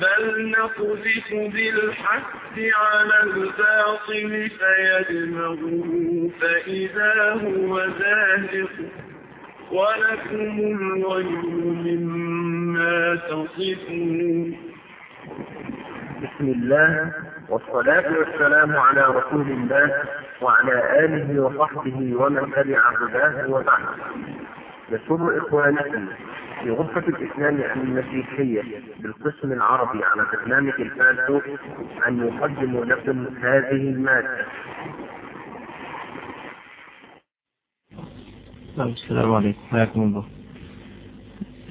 بل نقذف بالحق على الباطل فيدمغه فإذا هو زاهق ولكم الويل مما تصفون بسم الله والصلاة والسلام على رسول الله وعلى آله وصحبه ومن تبع هداه وبعد يسر إخوانكم في غرفة الإسلام المسيحية بالقسم العربي على برنامج الفاسو أن يقدموا لكم هذه المادة. نعم السلام عليكم. حياكم الله.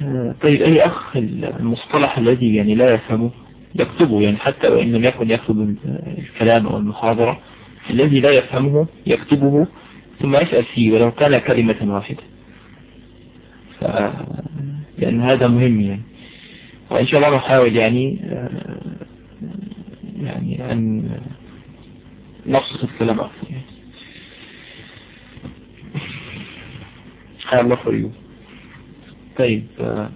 آه، طيب أي أخ المصطلح الذي يعني لا يفهمه يكتبه يعني حتى وإن لم يكن يكتب الكلام أو المحاضرة الذي لا يفهمه يكتبه ثم يسأل فيه ولو كان كلمة واحدة. لأن هذا مهم يعني. وإن شاء الله نحاول يعني آه، يعني أن نبسط الكلام أكثر يعني. الله فريو طيب آه،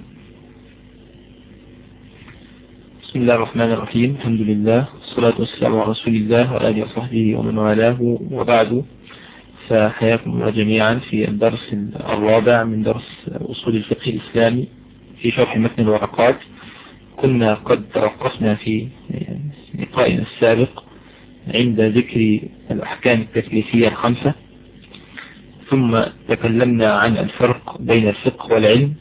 بسم الله الرحمن الرحيم. الحمد لله والصلاة والسلام على رسول الله وآله وصحبه ومن والاه. وبعد فحياكم الله جميعا في الدرس الرابع من درس أصول الفقه الإسلامي في شرح متن الورقات. كنا قد توقفنا في لقائنا السابق عند ذكر الأحكام التكليفية الخمسة ثم تكلمنا عن الفرق بين الفقه والعلم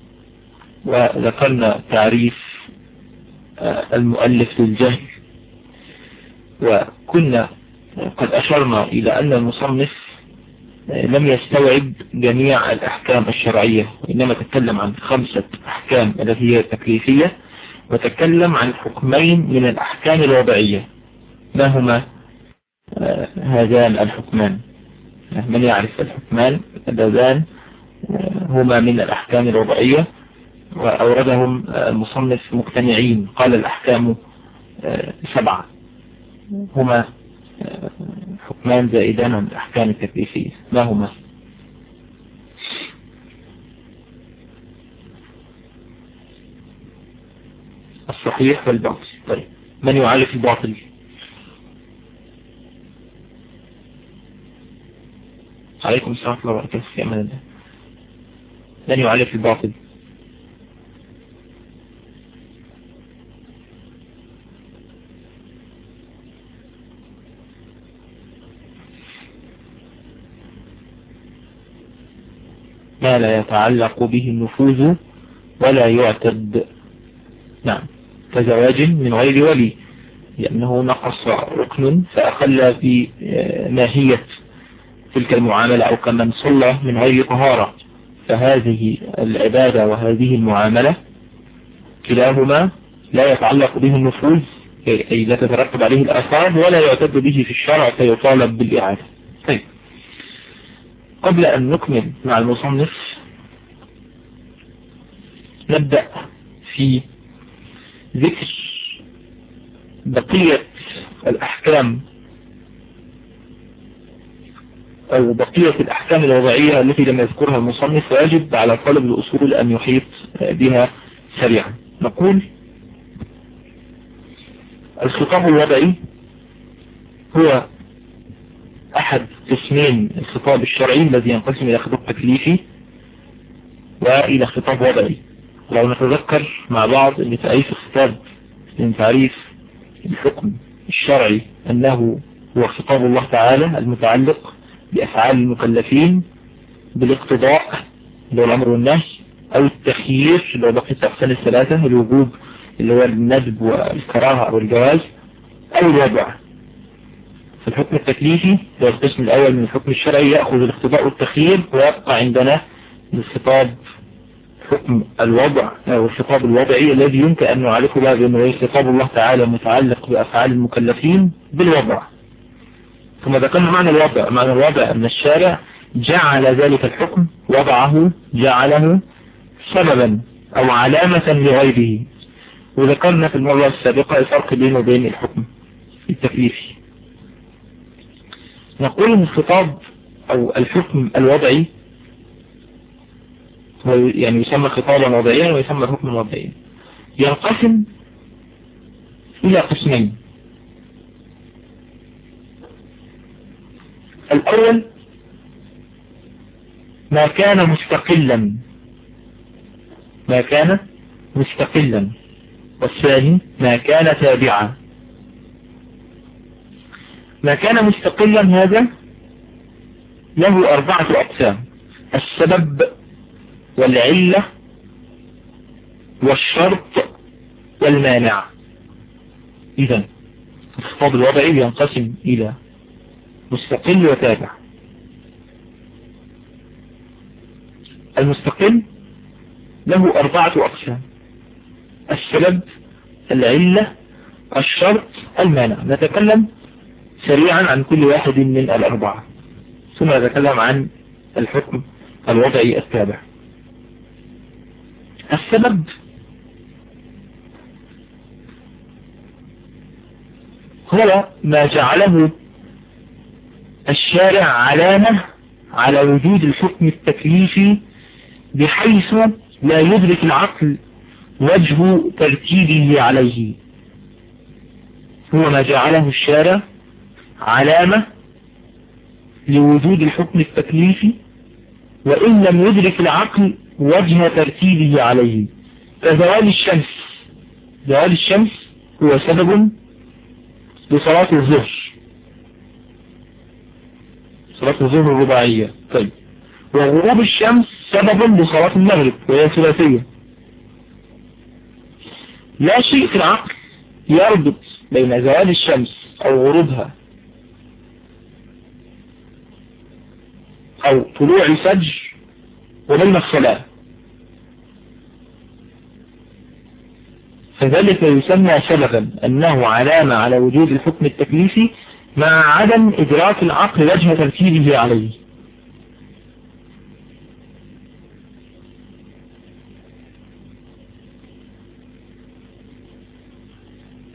وذكرنا تعريف المؤلف للجهل وكنا قد أشرنا إلى أن المصنف لم يستوعب جميع الأحكام الشرعية وإنما تكلم عن خمسة أحكام التي هي تكليفية وتكلم عن حكمين من الأحكام الوضعية. ما هما؟ هذان الحكمان. من يعرف الحكمان؟ اللذان هما من الأحكام الوضعية وأوردهم المصنف مقتنعين. قال الأحكام سبعة. هما حكمان زائدان عن الأحكام التكليفية ما هما الصحيح والباطل. طيب. من يعرف الباطل؟ عليكم السلام ورحمة الله وبركاته من يعرف الباطل؟ ما لا يتعلق به النفوذ ولا يعتد. نعم. كزواج من غير ولي لأنه نقص ركن فأخل بماهية تلك المعاملة أو كمن صلى من غير طهارة. فهذه العبادة وهذه المعاملة كلاهما لا يتعلق به النفوذ أي لا تترتب عليه الآثار ولا يعتد به في الشرع فيطالب بالإعادة. قبل أن نكمل مع المصنف نبدأ في ذكر بقية الأحكام أو بقية الأحكام الوضعية التي لم يذكرها المصنف ويجب على طالب الأصول أن يحيط بها سريعا. نقول الخطاب الوضعي هو أحد قسمين الخطاب الشرعي الذي ينقسم إلى خطاب تكليفي وإلى خطاب وضعي. لو نتذكر مع بعض أن تعريف الخطاب من تعريف الحكم الشرعي أنه هو خطاب الله تعالى المتعلق بأفعال المكلفين بالاقتضاء اللي هو الأمر والنهي أو التخيير اللي هو بقية الأقسام الثلاثة الوجوب اللي هو الندب والكراهة أو الجواز أو الوضع. في الحكم التكليفي هو القسم الأول من الحكم الشرعي يأخذ الاقتضاء والتخيير ويبقى عندنا الخطاب حكم الوضع أو الخطاب الوضعي الذي يمكن أن نعرفه بقى بأنه خطاب الله تعالى متعلق بأفعال المكلفين بالوضع. ثم ذكرنا معنى الوضع. معنى الوضع أن الشارع جعل ذلك الحكم وضعه جعله سببا أو علامة لغيره وذكرنا في المرة السابقة الفرق بينه وبين الحكم التكليفي. نقول ان الخطاب أو الحكم الوضعي يعني يسمى خطابا وضعيا ويسمى حكما وضعيا. ينقسم إلى قسمين. الأول ما كان مستقلا. ما كان مستقلا. والثاني ما كان تابعا. ما كان مستقلا هذا له أربعة أقسام. السبب والعلة والشرط والمانع. إذا الخطاب الوضعي ينقسم إلى مستقل وتابع. المستقل له أربعة أقسام. السبب العلة الشرط المانع. نتكلم سريعا عن كل واحد من الأربعة. ثم نتكلم عن الحكم الوضعي التابع السبب هو ما جعله الشارع علامة على وجود الحكم التكليفي بحيث لا يدرك العقل وجه ترتيبه عليه. هو ما جعله الشارع علامة لوجود الحكم التكليفي وإن لم يدرك العقل وجه ترتيبه عليه. كزوال الشمس زوال الشمس هو سبب لصلاة الظهر. صلاة الظهر الرباعية. طيب. وغروب الشمس سبب لصلاة المغرب وهي ثلاثية. لا شيء في العقل يربط بين زوال الشمس أو غروبها. أو طلوع الفجر وبين الصلاة. فذلك يسمى سببا أنه علامة على وجود الحكم التكليفي مع عدم إدراك العقل وجه ترتيبه عليه.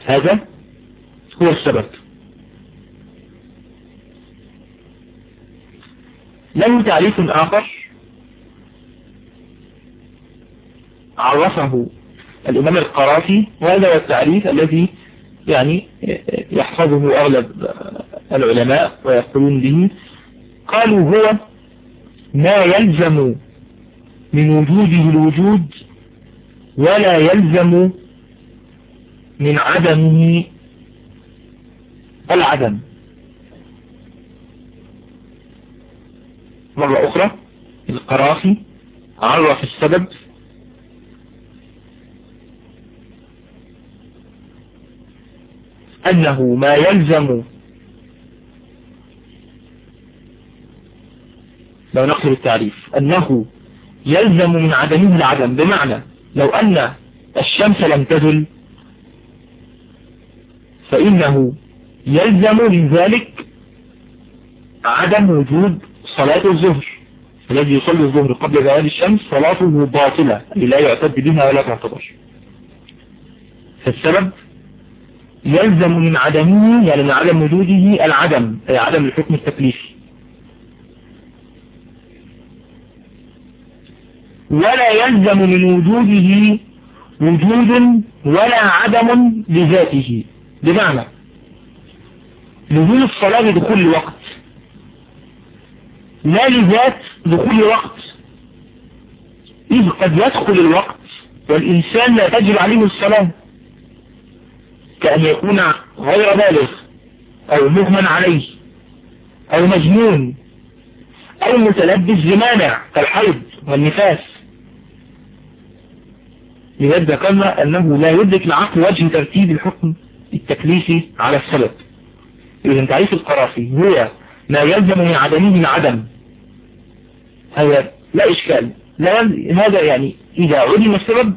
هذا هو السبب. له تعريف آخر عرفه الإمام القرافي وهذا هو التعريف الذي يعني يحفظه أغلب العلماء ويقولون به. قالوا هو ما يلزم من وجوده الوجود ولا يلزم من عدمه العدم. مرة أخرى القرافي عرف السبب. أنه ما يلزم لو نقصر التعريف أنه يلزم من عدمه العدم. بمعنى لو أن الشمس لم تزل فإنه يلزم من ذلك عدم وجود صلاة الظهر. الذي يصلي الظهر قبل زوال الشمس صلاته باطلة لا يعتد بها ولا تعتبر. فالسبب يلزم من عدمه يعني من عدم وجوده العدم أي عدم الحكم التكليفي. ولا يلزم من وجوده وجود ولا عدم لذاته. بمعنى لزوم الصلاة لدخول الوقت. لا لذات دخول الوقت. إذ قد يدخل الوقت والإنسان لا تجب عليه الصلاة كأن يكون غير بالغ أو مهمن عليه أو مجنون أو متلبس بمانع كالحيض والنفاس. لذلك ذكرنا أنه لا يدرك العقل وجه ترتيب الحكم التكليفي على السبب. إذا تعريف القرافي هو ما يلزم من عدمه العدم هذا لا إشكال. لا هذا يعني إذا علم السبب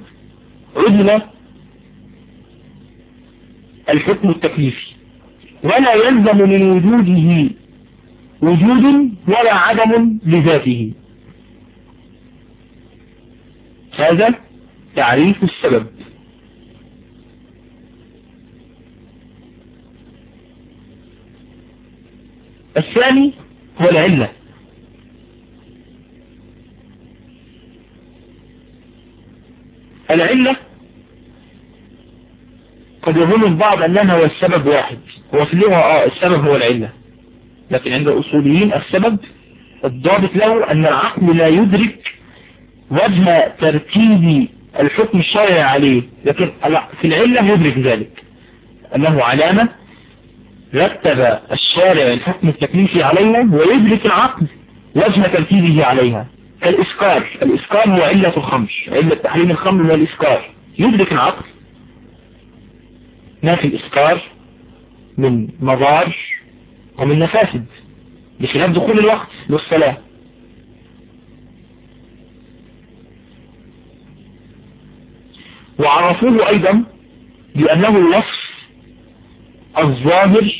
علم الحكم التكليفي. ولا يلزم من وجوده وجود ولا عدم لذاته. هذا تعريف السبب. الثاني هو العلة. العلة قد يظن البعض أنها هو السبب واحد هو في اللغة آه السبب هو العلة. لكن عند الأصوليين السبب الضابط له أن العقل لا يدرك وجه ترتيب الحكم الشرعي عليه لكن في العلة يدرك ذلك. أنه علامة رتب الشارع الحكم التكليفي عليها ويدرك العقل وجه ترتيبه عليها. كالإسكار الإسكار هو علة الخمر. علة تحريم الخمر هو الإسكار. يدرك العقل. ما في الإسكار من مضار ومن مفاسد. بخلاف دخول الوقت للصلاة. وعرفوه أيضا بأنه الوصف الظاهر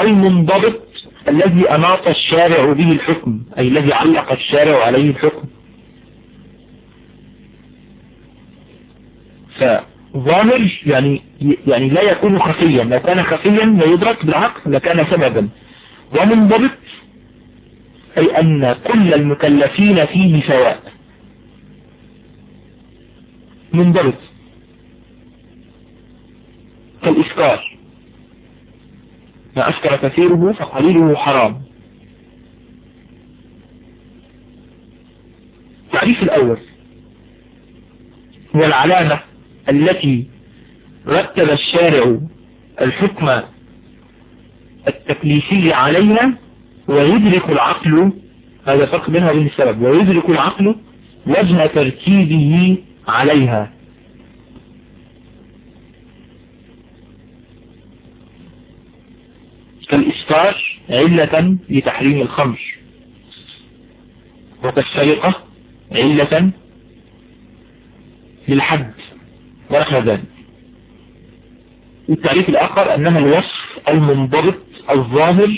المنضبط الذي أناط الشارع به الحكم أي الذي علق الشارع عليه الحكم. فظاهر يعني يعني لا يكون خفيا. لو كان خفيا لا يدرك بالعقل لكان سببا. ومنضبط أي أن كل المكلفين فيه سواء. منضبط. كالإسكار ما أسكر كثيره فقليله حرام. التعريف الأول. هو العلامة التي رتب الشارع الحكم التكليفي عليها ويدرك العقل هذا فرق بينها وبين السبب ويدرك العقل وجه ترتيبه عليها. كالإسفار علة لتحريم الخمر. وكالسرقة علة للحد ونحو ذلك. التعريف الآخر أنها الوصف المنضبط الظاهر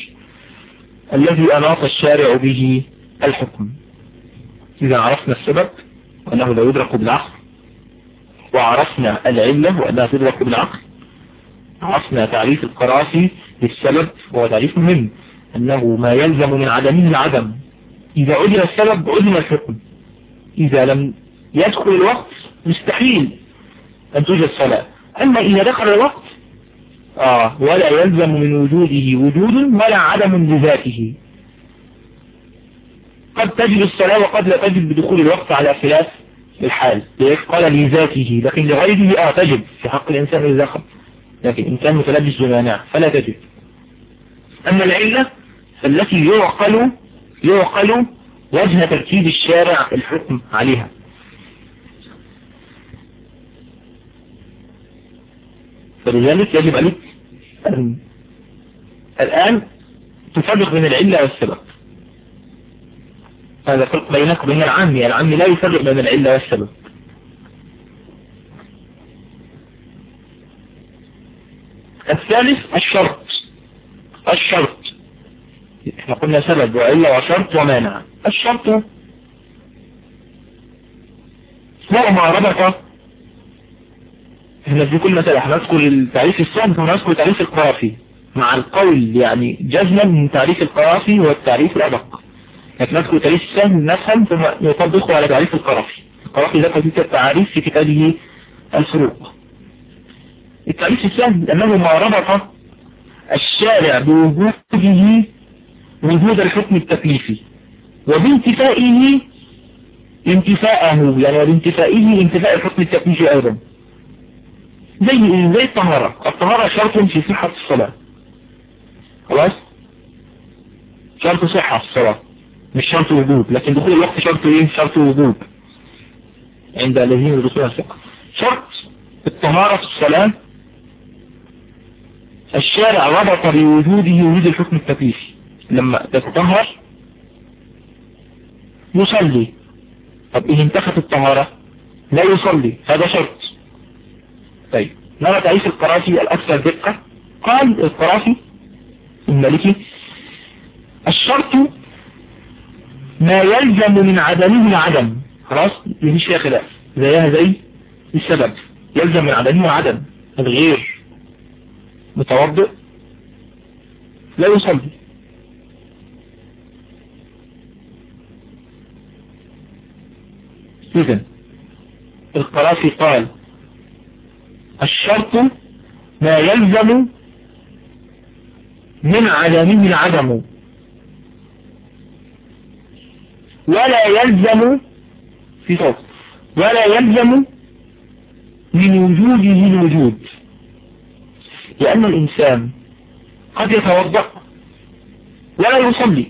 الذي أناط الشارع به الحكم. إذا عرفنا السبب وأنه لا يدرك بالعقل وعرفنا العلة وأنها تدرك بالعقل عرفنا تعريف القرافي للسبب وهو تعريف مهم أنه ما يلزم من عدمه العدم. إذا عدم السبب عدم الحكم. إذا لم يدخل الوقت مستحيل أن توجد صلاة أما إذا دخل الوقت آه ولا يلزم من وجوده وجود ولا عدم بذاته قد تجب الصلاة وقد لا تجب بدخول الوقت على خلاف الحال. قال لذاته لكن لغيره آه تجب. في حق الإنسان إذا خب لكن إن كان متلبس بمانع فلا تجب أما العلة التي يعقل يعقل وجه ترتيب الشارع الحكم عليها. فلذلك يجب عليك أن الآن تفرق بين العلة والسبب. هذا فرق بينك وبين العامي. العامي لا يفرق بين العلة والسبب. الثالث الشرط. الشرط. إحنا قلنا سبب وعلة وشرط ومانع. الشرط هو ما ربط إحنا في كل مسألة هنذكر التعريف السهل ثم نذكر التعريف القرافي. مع القول يعني جزما من تعريف القرافي والتعريف الأدق. لكن نذكر التعريف السهل نفهم ثم يطبقه على تعريف القرافي. القرافي ذكر تلك التعريف في كتابه الفروق. التعريف السهل أنه ما ربط الشارع بوجوده وجود الحكم التكليفي وبانتفائه انتفاءه يعني وبانتفائه انتفاء الحكم التكليفي أيضا. زي زي الطهارة الطهارة شرط في صحة الصلاة. خلاص؟ شرط صحة الصلاة مش شرط وجود لكن دخول الوقت شرط إيه؟ شرط وجود. عند الذين يدرسون الفقه. شرط الطهارة في الصلاة الشارع ربط بوجوده وجود الحكم التكليفي. لما تتطهر يصلي. طب إذا انتخت الطهارة لا يصلي. هذا شرط. طيب نرى تعريف القرافي الأكثر دقة. قال القرافي المالكي الشرط ما يلزم من عدمه العدم. خلاص مفيش فيها خلاف. زيها زي السبب. يلزم من عدمه عدم الغير. متوضئ لا يصلي. إذن القرافي قال الشرط ما يلزم من عدمه العدم. ولا يلزم في صوت ولا يلزم من وجوده الوجود. لأن الإنسان قد يتوضأ ولا يصلي.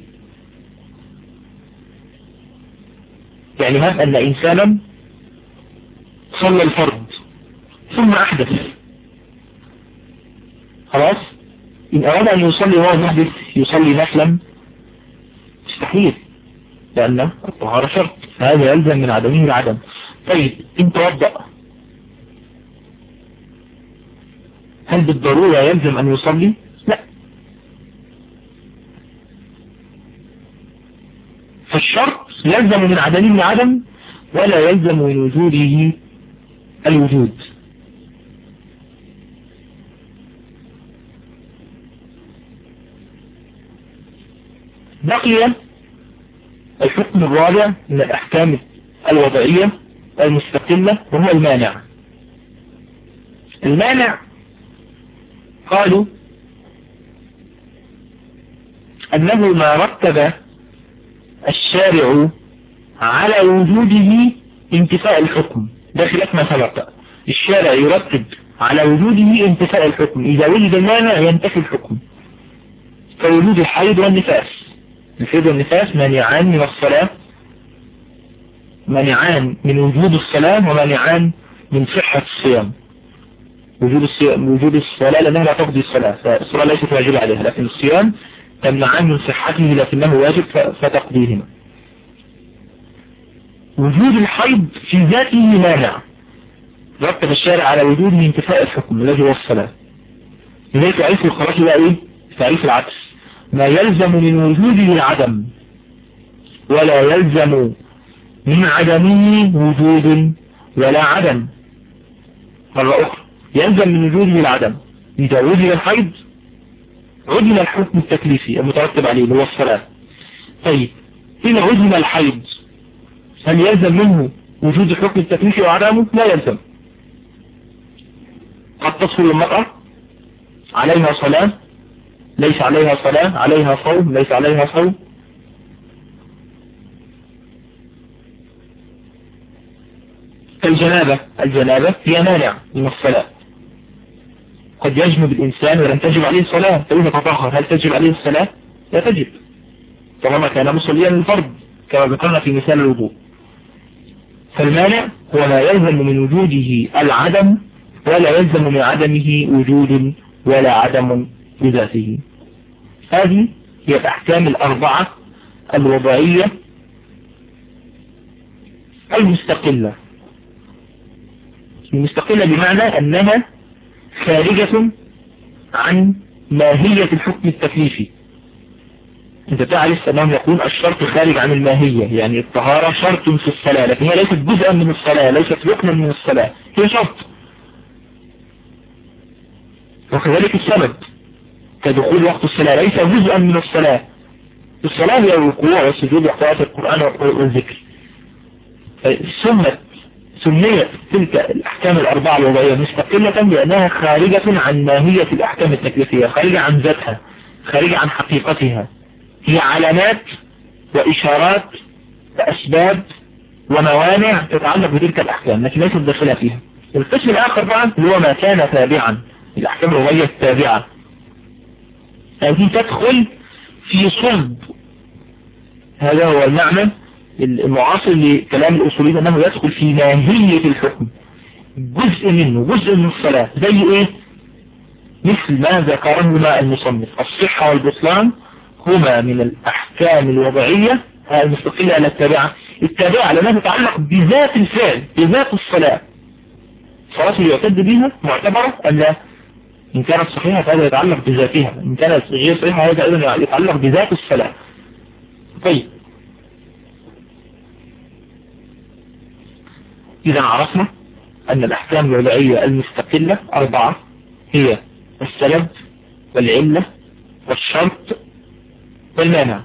يعني هذا أن إنسانا صلى الفرض ثم أحدث. خلاص؟ إن أراد أن يصلي وهو محدث يصلي نفلا مستحيل لأن الطهارة شرط. فهذا يلزم من عدمه العدم. طيب إن توضأ. هل بالضرورة يلزم أن يصلي؟ لا. فالشرط يلزم من عدمه العدم ولا يلزم من وجوده الوجود. بقي الحكم الرابع من الأحكام الوضعية المستقلة وهو المانع. المانع قالوا أنه ما رتب الشارع على وجوده انتفاء الحكم. ده خلاف ما سبق. الشارع يرتب على وجوده انتفاء الحكم. إذا وجد المانع ينتفي الحكم. كوجود الحيض والنفاس. الحيض والنفاس مانعان من الصلاة مانعان من وجود الصلاة ومانعان من صحة الصيام. وجود الصيام وجود الصلاة لأنها لا تقضي الصلاة فالصلاة ليست واجبة عليها لكن الصيام تمنعان من صحته لكنه واجب فتقضيهما. وجود الحيض في ذاته مانع. رتب الشارع على وجود انتفاء الحكم الذي هو الصلاة. لذلك تعريف الخراج بقى إيه؟ تعريف العكس. ما يلزم من وجوده العدم ولا يلزم من عدمه وجود ولا عدم. مرة أخرى. يلزم من وجوده العدم. إذا وجد الحيض عدم الحكم التكليفي المترتب عليه اللي هو الصلاة. طيب إن عدم الحيض هل يلزم منه وجود الحكم التكليفي وعدمه؟ لا يلزم. قد تصل المرأة عليها صلاة ليس عليها صلاة عليها صوم ليس عليها صوم. الجنابة الجنابة هي مانع من الصلاة. قد يجنب الإنسان ولم تجب عليه الصلاة. فإذا تطهر هل تجب عليه الصلاة؟ لا تجب. طالما كان مصليا للفرض كما ذكرنا في مثال الوضوء. فالمانع هو ما يلزم من وجوده العدم ولا يلزم من عدمه وجود ولا عدم بذاته هذه هي الأحكام الأربعة الوضعية المستقلة. المستقلة بمعنى أنها خارجة عن ماهية الحكم التكليفي. انت تعرف انهم يقول الشرط خارج عن الماهية يعني الطهارة شرط في الصلاة لكن هي ليست جزءا من الصلاة ليست ركنا من الصلاة هي شرط. وكذلك السبب كدخول وقت الصلاة ليس جزءا من الصلاة. الصلاة هي الوقوع والسجود وقراءة القرآن والذكر سمت سميت تلك الأحكام الأربعة الوضعية مستقلة لأنها خارجة عن ماهية الأحكام التكليفية خارجة عن ذاتها خارجة عن حقيقتها. هي علامات وإشارات وأسباب وموانع تتعلق بتلك الأحكام لكن ليست داخلة فيها. القسم الآخر بقى اللي هو ما كان تابعا الأحكام الوضعية التابعة. هذه تدخل في صلب. هذا هو المعنى. المعاصر لكلام الأصوليين أنه يدخل في ماهية الحكم. جزء منه جزء من الصلاة. زي إيه؟ مثل ما ذكرهما المصنف. الصحة والبطلان هما من الأحكام الوضعية المستقلة على التابعة. التابعة لأنها تتعلق بذات الفعل بذات الصلاة. الصلاة اللي يعتد بها معتبرة أم لا إن كانت صحيحة فهذا يتعلق بذاتها. إن كانت غير صحيحة هذا أيضا يتعلق بذات الصلاة. طيب. إذا عرفنا أن الأحكام الوضعية المستقلة أربعة هي السبب والعلة والشرط والمانع.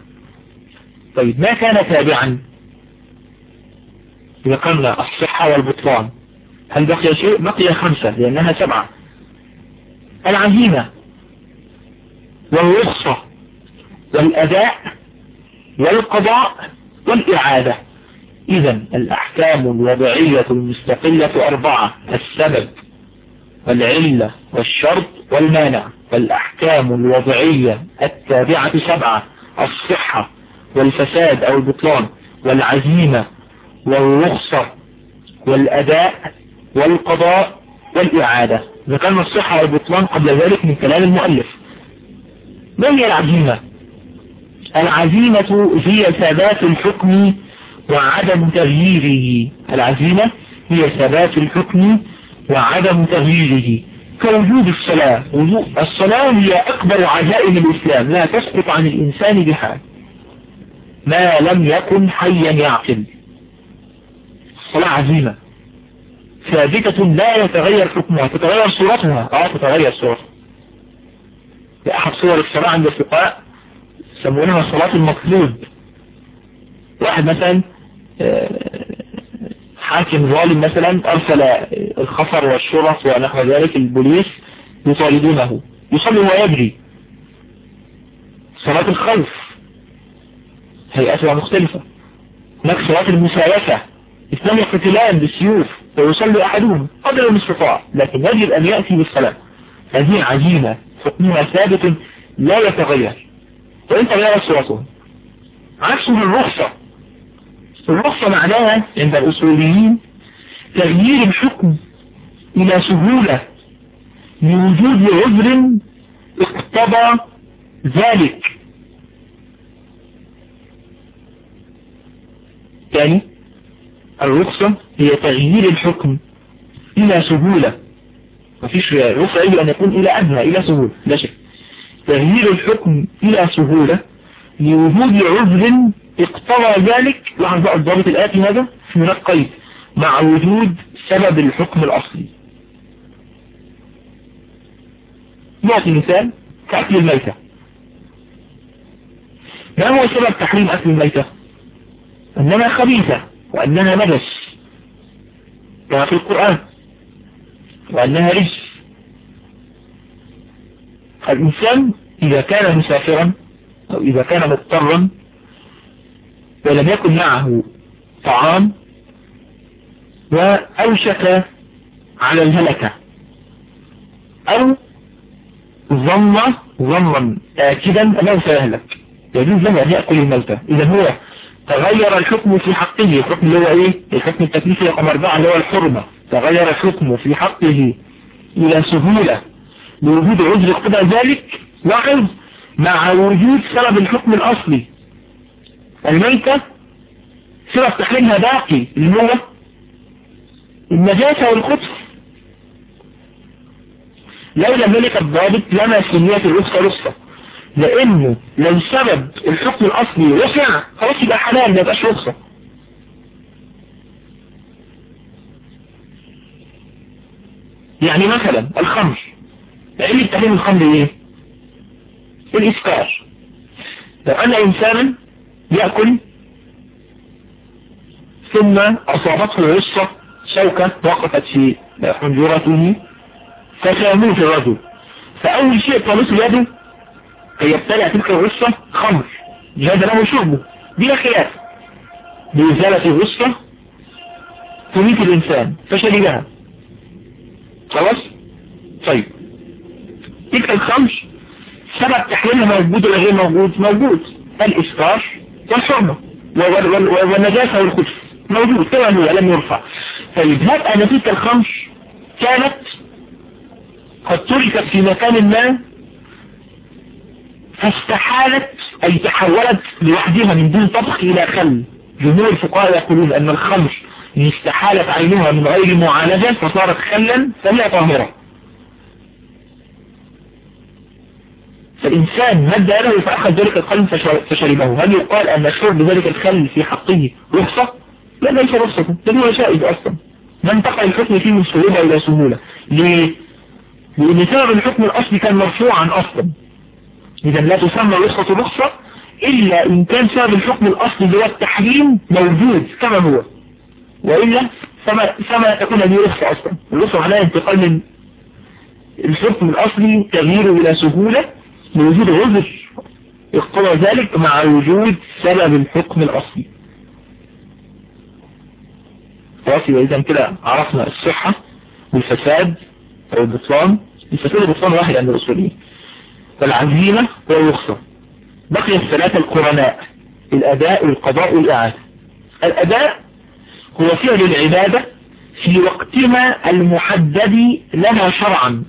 طيب ما كان تابعا ذكرنا الصحة والبطلان؟ هل بقي شيء؟ بقي خمسة لأنها سبعة. العزيمة والرخصة والأداء والقضاء والإعادة. إذا الأحكام الوضعية المستقلة أربعة السبب والعلة والشرط والمانع. والأحكام الوضعية التابعة سبعة الصحة والفساد أو البطلان والعزيمة والرخصة والأداء والقضاء والإعادة. ذكرنا الصحة والبطلان قبل ذلك من كلام المؤلف. ما هي العزيمة؟ العزيمة هي ثبات الحكم وعدم تغييره. العزيمة هي ثبات الحكم وعدم تغييره. كوجود الصلاة الصلاة هي أكبر عزائم الإسلام. لا تسقط عن الإنسان بحال. ما لم يكن حيا يعقل. الصلاة عزيمة. ثابتة لا يتغير حكمها تتغير صورتها. آه تتغير صورتها. أحد صور الصلاة عند الفقهاء يسمونها صلاة المطلوب. واحد مثلا حاكم ظالم مثلا أرسل الخفر والشرف ونحو ذلك البوليس يطالبونه يصلي ويجري صلاة الخوف هيئتها مختلفة. هناك صلاة المسايفة اثنان يقتلان بالسيوف ويصلي أحدهم قدر المستطاع لكن يجب أن يأتي بالصلاة هذه عزيمة حكمها ثابت لا يتغير. وانت غير صورته عكسه الرخصة. الرخصة معناها عند الأصوليين تغيير الحكم إلى سهولة لوجود عذر اقتضى ذلك. ثاني الرخصة هي تغيير الحكم إلى سهولة. مفيش رخصة يجب أن يكون إلى أدنى إلى سهولة. لا شك تغيير الحكم إلى سهولة لوجود عذر اقتضى ذلك لاحظ بقى الضابط الآتي هذا في هناك قيد مع وجود سبب الحكم الأصلي. نعطي مثال كأكل الميتة. ما هو سبب تحريم أكل الميتة؟ أنها خبيثة وأنها نجس كما في القرآن؟ وأنها رجس. الإنسان إذا كان مسافرا أو إذا كان مضطرا ولم يكن معه طعام وأوشك على الهلكة أو ظن ظنا آكدا أنه سيهلك يجوز له أن يأكل الموتى إذا هو تغير الحكم في حقه. الحكم اللي هو إيه؟ الحكم التكليفي رقم أربعة اللي هو الحرمة. تغير الحكم في حقه إلى سهولة لوجود عذر اقتضى ذلك. لاحظ مع وجود سبب الحكم الأصلي. الميتة سبب تحريمها باقي اللي هو النجاسة والخبث. لولا ذلك الضابط لما سميت الرخصة رخصة لأنه لو سبب الحكم الأصلي وسع خلاص يبقى حلال ما يبقاش رخصة يعني مثلا الخمر. علة تحريم الخمر إيه؟ الإسكار. لو أن انسانا يأكل ثم أصابته العصة شوكة وقفت في حنجرته فساموه الرجل. فأول شيء طالت يده كي يبتلع تلك الغصة خمر. جاد له شربه بلا خلاف. بإزالة الغصة تميت الإنسان فشربها. خلاص؟ طيب. تلك الخمر سبب تحويلها موجود ولا غير موجود موجود. الإسكار والحرمة والنجاسة والخبث موجود كما هو لم يرفع. طيب أن تلك الخمر كانت قد تركت في مكان ما فاستحالت أي تحولت لوحدها من دون طبخ إلى خل؟ جمهور الفقهاء يقولون أن الخمر استحالت عينها من غير معالجة فصارت خلا فهي طاهرة. فالإنسان مد له فأخذ ذلك الخل فشربه. هل يقال أن شرب ذلك الخل في حقه رخصة؟ لا ليس رخصة. بل هو شائد أصلا. ما انتقل الحكم فيه من صعوبة إلى سهولة. ليه؟ لأن سبب الحكم الأصلي كان مرفوعا أصلا. إذا لا تسمى رخصة رخصة إلا إن كان سبب الحكم الأصلي اللي هو التحريم موجود كما هو. وإلا فما, فما تكون هذه رخصة أصلا. الرخصة معناها انتقال من الحكم الأصلي تغييره إلى سهولة. لوجود عذر اقتضى ذلك مع وجود سبب الحكم الأصلي. خلاص يبقى إذا كده عرفنا الصحة والفساد أو البطلان الفساد والبطلان واحد عند الأصوليين. فالعزيمة والرخصة بقي الثلاثة القرناء الأداء والقضاء والإعادة. الأداء هو فعل العبادة في وقتها المحدد لها شرعا.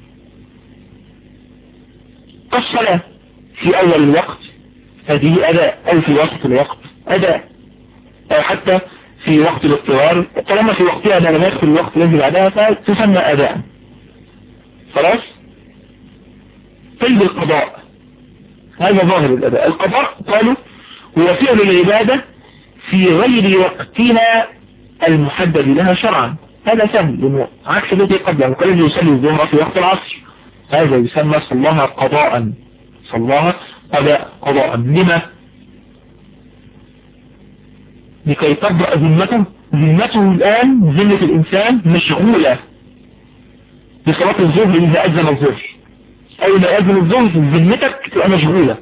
كالصلاة في أول الوقت هذه أداء أو في وسط الوقت أداء أو حتى في وقت الاضطرار. طالما في وقتها لما يدخل الوقت الذي بعدها فتسمى أداء. خلاص؟ طيب القضاء. هذا ظاهر الأداء. القضاء قالوا هو فعل العبادة في غير وقتنا المحدد لها شرعا. هذا سهل عكس الذي قبله. وكان يصلي الظهر في وقت العصر. هذا يسمى صلاها قضاء. صلاها قضاء. قضاء. لما؟ لكي تبرأ ذمته. ذمته الآن ذمة الإنسان مشغولة. بصلاة الظهر إذا أذن الظهر. أول ما يأذن الظهر ذمتك تبقى مشغولة.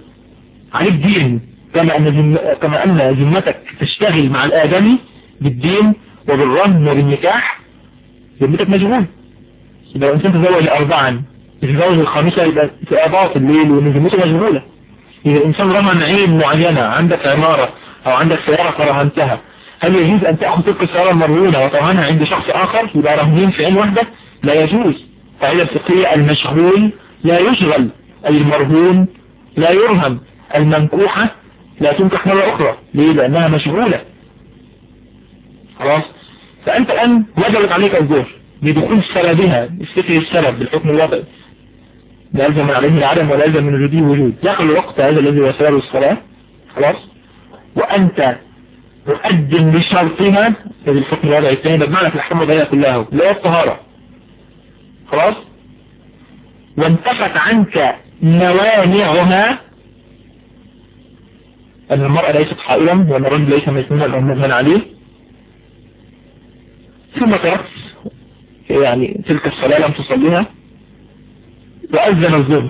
عليك دين كما أن ذم... كما أن ذمتك تشتغل مع الآدمي بالدين وبالرهن وبالنكاح ذمتك مشغول. يبقى الإنسان تزوج أربعا. يتزوج الخامسة يبقى باطل الليل وإن ذمته مشغولة. إذا الإنسان رهن عين معينة عندك عمارة أو عندك سيارة فرهنتها هل يجوز أن تأخذ تلك السيارة المرهونة وترهنها عند شخص آخر؟ يبقى رهنين في عين واحدة؟ لا يجوز. قاعدة الفقهية المشغول لا يشغل أي المرهون لا يرهم المنكوحة لا تنكح مرة أخرى. ليه؟ لأنها مشغولة. خلاص؟ فأنت الآن وجبت عليك الظهر بدخول سببها استفي السبب بالحكم الوضعي لا يلزم من عليه العدم ولا يلزم من وجوده وجود. دخل الوقت هذا الذي هو سبب الصلاة. خلاص. وأنت مقدم بشرطها هذه الحكم الوضعي الثاني. بمعنى في الأحكام الوضعية كلها. لا الطهارة. خلاص. وانتفت عنك موانعها أن المرأة ليست حائلا وأن الرجل ليس مسنونا أو مهمن عليه. ثم تركت يعني تلك الصلاة لم تصليها. وأذن الظهر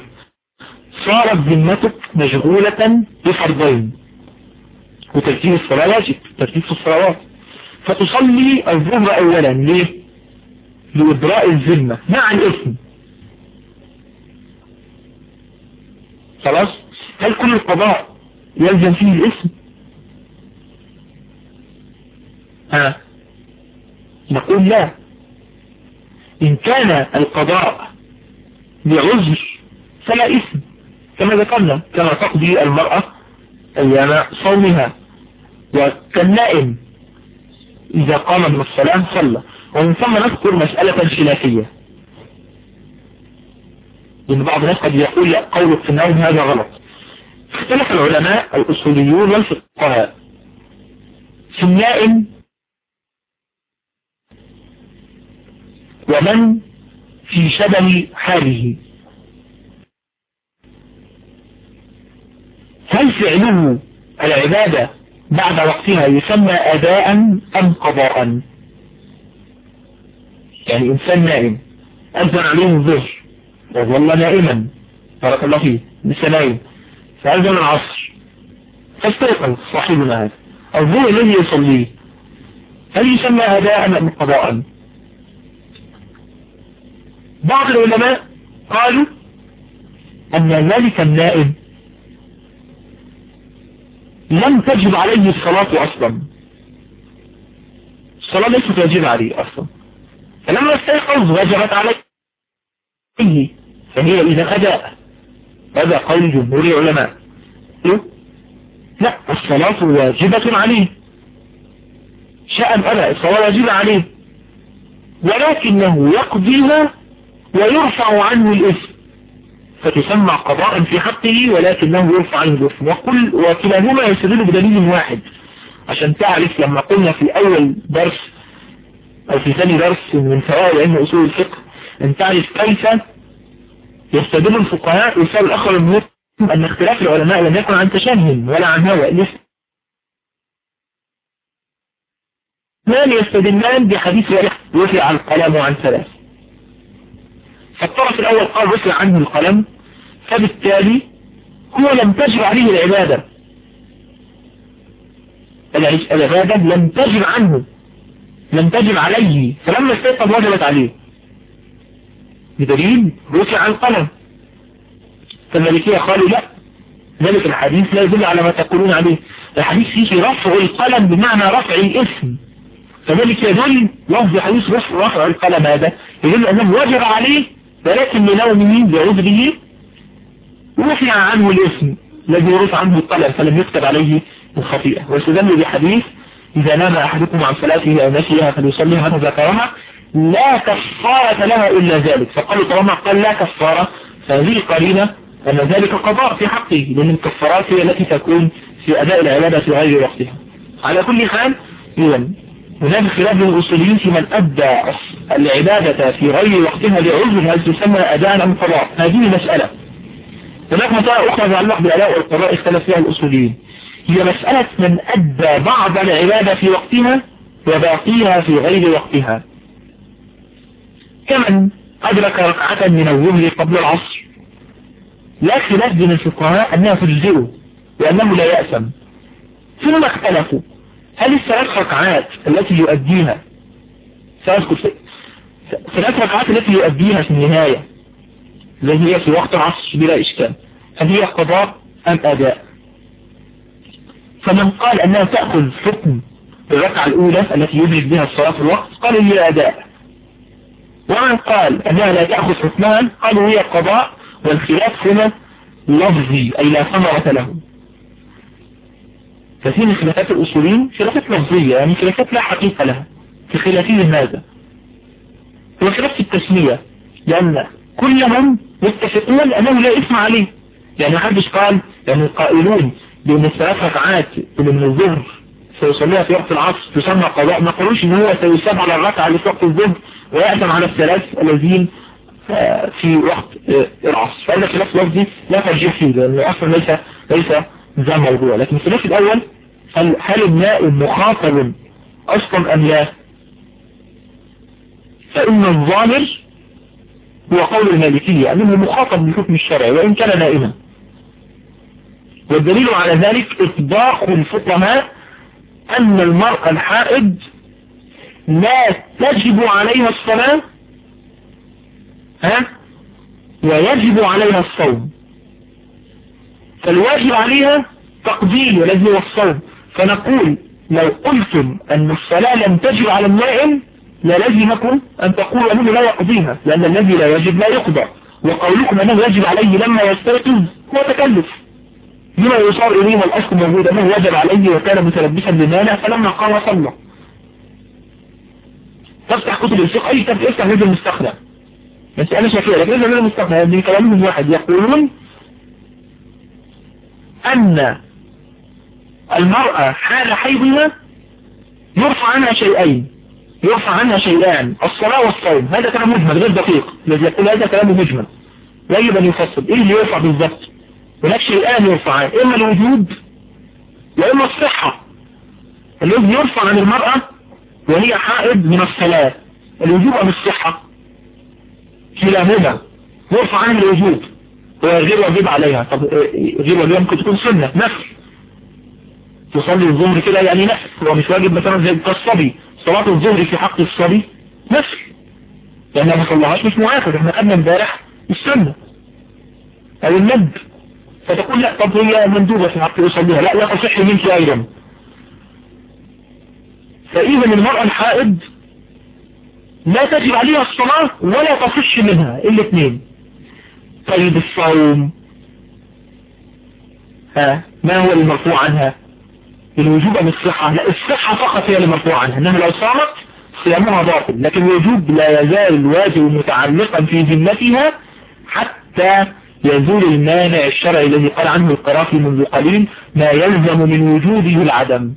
صارت ذمتك مشغولة بفرضين. وترتيب الصلاة واجب ترتيب الصلوات. فتصلي الظهر أولا. ليه؟ لإدراء الذمة مع الإثم. خلاص؟ هل كل القضاء يلزم فيه الاسم ها؟ نقول لا. إن كان القضاء بعذر فلا اسم كما ذكرنا كما تقضي المرأة أيام صومها. وكالنائم إذا قام من الصلاة صلى. ومن ثم نذكر مسألة خلافية. لأن بعض الناس قد يقول قولك في النوم هذا غلط. اختلف العلماء الأصوليون والفقهاء. في النائم ومن في شبه حاله. هل فعله العبادة بعد وقتها يسمى أداء أم قضاء؟ يعني إنسان نائم. أذن عليه الظهر. وظل نائما. بارك الله فيه لسه نايم فأذن العصر. فاستيقظ صاحبنا هذا. الظهر الذي يصليه. هل يسمى أداء أم قضاء؟ بعض العلماء قالوا أن ذلك النائم لم تجب عليه الصلاة أصلا. الصلاة ليست واجبة عليه أصلا. فلما استيقظ وجبت عليه فهي إذا أداء هذا قول جمهور العلماء. لا الصلاة واجبة عليه. شاء أبا الصلاة واجبة عليه. ولكنه يقضيها ويرفع عنه الإثم فتسمى قضاء في حقه ولكنه يرفع عنه الإثم وكل وكلاهما يستدل بدليل واحد. عشان تعرف لما قلنا في أول درس أو في ثاني درس من فوائد علم أصول الفقه أن تعرف كيف يستدل الفقهاء يسأل الأخر المهم أن اختلاف العلماء لم يكن عن تشنهم ولا عن هوى. اثنان يستدلان بحديث رفع القلم عن ثلاث. فالطرف الأول قال رفع عنه القلم فبالتالي هو لم تجب عليه العبادة. العبادة لم تجب عنه لم تجب عليه فلما استيقظ وجبت عليه. بدليل رفع القلم. فالمالكية قالوا لا ذلك الحديث لا يدل على ما تقولون عليه. الحديث فيه رفع القلم بمعنى رفع الاسم. فذلك يدل لفظ حديث رفع, رفع القلم هذا يدل أنه وجب عليه ولكن لنومه بعذره رفع عنه الاسم الذي رفع عنه القلم فلم يكتب عليه الخطيئة. واستدل بحديث إذا نام أحدكم عن صلاته أو نسيها فليصلي عنه ذكرها لا كفارة لها إلا ذلك. فقالوا طالما قال لا كفارة. فهذه قرينة أن ذلك قضاء في حقه لأن الكفارات هي التي تكون في أداء العبادة في غير وقتها. على كل حال هناك خلاف الأصوليين في من أدى العبادة في غير وقتها لعذر هل تسمى أداء أم قضاء؟ هذه مسألة. هناك مسألة أخرى تعلق بالأداء والقضاء اختلف فيها الأصوليين. هي مسألة من أدى بعض العبادة في وقتها وباقيها في غير وقتها. كمن أدرك ركعة من الظهر قبل العصر. لا خلاف بين الفقهاء أنها تجزئه وأنه لا يأسم ثم اختلفوا. هل الثلاث ركعات التي يؤديها سأذكر ثلاث ركعات التي يؤديها في النهاية التي هي في وقت العصر بلا إشكال هل هي قضاء أم أداء؟ فمن قال أنها تأخذ حكم الركعة الأولى التي يدرك بها الصلاة في الوقت قالوا هي أداء. ومن قال أنها لا تأخذ حكمان قالوا هي قضاء والخلاف هنا لفظي أي لا ثمرة له. ففي من خلافات الأصولين خلافات لفظية يعني خلافات لا حقيقة لها في خلافين هذا. هو خلاف في التسمية لأن كلهم يتفقون أنه لا إثم عليه. يعني محدش قال يعني القائلون بأن الثلاث ركعات اللي من الظهر سيصليها في وقت العصر تسمى قضاء ما قالوش إن هو سيساب على الركعة اللي في وقت الظهر ويأتم على الثلاث الذين في وقت العصر. فإن خلاف لفظي لا ترجيح فيه لأنه أصلا ليس ليس ذا موضوع لكن الخلاف الأول هل, هل الماء مخاطب أصلا أم لا؟ فإن الظاهر هو قول المالكية أنه مخاطب بالحكم الشرعي وإن كان نائما والدليل على ذلك إطباق الفقهاء أن المرأة الحائض لا تجب عليها الصلاة ها؟ ويجب عليها الصوم. فالواجب عليها والذي هو الصوم فنقول لو قلتم أن الصلاة لم تجب على النائم لا لازمكم أن تقولوا أنه لا يقضيها لأن الذي لا يجب لا يقضى. وقولكم أنه يجب عليه لما يستيقظ هو تكلف. لما يصار إليه والأصل موجود أنه وجب عليه وكان متلبسا بمانع فلما قام صلى. تفتح كتب الفقه أي كتاب افتح نجم المستخدم بس أنا شاكية لكن نجم المستخدم يعني كلامهم واحد. يقولون أن المرأة حال حيضها يرفع عنها شيئين يرفع عنها شيئان الصلاة والصوم هذا كلام مجمل غير دقيق الذي يقول هذا كلام مجمل. يجب أن يفصل إيه اللي يرفع بالضبط؟ هناك شيئان يرفعان إما الوجود وإما الصحة. الذي يرفع عن المرأة وهي حائض من الصلاة الوجوب أم الصحة؟ كلاهما يرفع عنها الوجوب. وغير واجب عليها. طب غير واجب ممكن تكون سنة نفس. تصلي الظهر كده يعني نفس. هو مش واجب مثلا زي كالصبي. صلاة الظهر في حق الصبي نفس. لأنها ما صلىهاش مش مؤاخذ إحنا قلنا امبارح السنة أو الند فتقول لا طب هي مندوبة في حق يصليها. لا لا تصح منك أيضا. فإذا المرأة الحائض لا تجب عليها الصلاة ولا تصح منها. الاثنين طيب الصوم. ها ما هو المرفوع عنها؟ الوجوب أم الصحة؟ لا الصحة فقط هي المرفوع عنها إنها لو صامت صيامها باطل لكن الوجوب لا يزال الواجب متعلقا في ذمتها حتى يزول المانع الشرعي الذي قال عنه القرافي منذ قليل ما يلزم من وجوده العدم.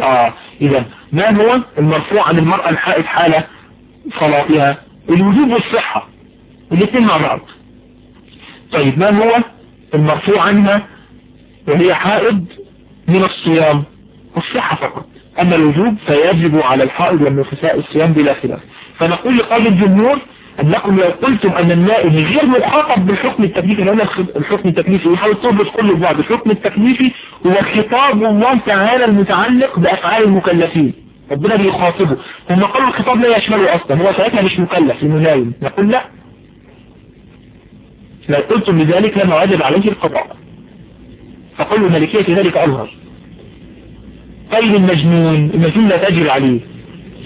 آه إذا ما هو المرفوع عن المرأة الحائد حالة صلاتها؟ الوجوب والصحة الاثنين مع بعض. طيب ما هو المرفوع عنها؟ وهي حائد من الصيام والصحة فقط. أما الوجوب فيجب على الحائض والنفساء الصيام بلا خلاف. فنقول لقول الجمهور أنكم لو قلتم أن النائم غير مخاطب بالحكم التكليفي لأن الحكم التكليفي يحاول تربط كل بعض. الحكم التكليفي هو خطاب الله تعالى المتعلق بأفعال المكلفين. ربنا بيخاطبه. هم قالوا الخطاب لا يشمله أصلا. هو ساعتها مش مكلف لأنه نايم نقول لا. لو قلتم بذلك لما واجب عليه القضاء. فقل الملكية ذلك أظهر. طيب المجنون المجنون لا تجب عليه.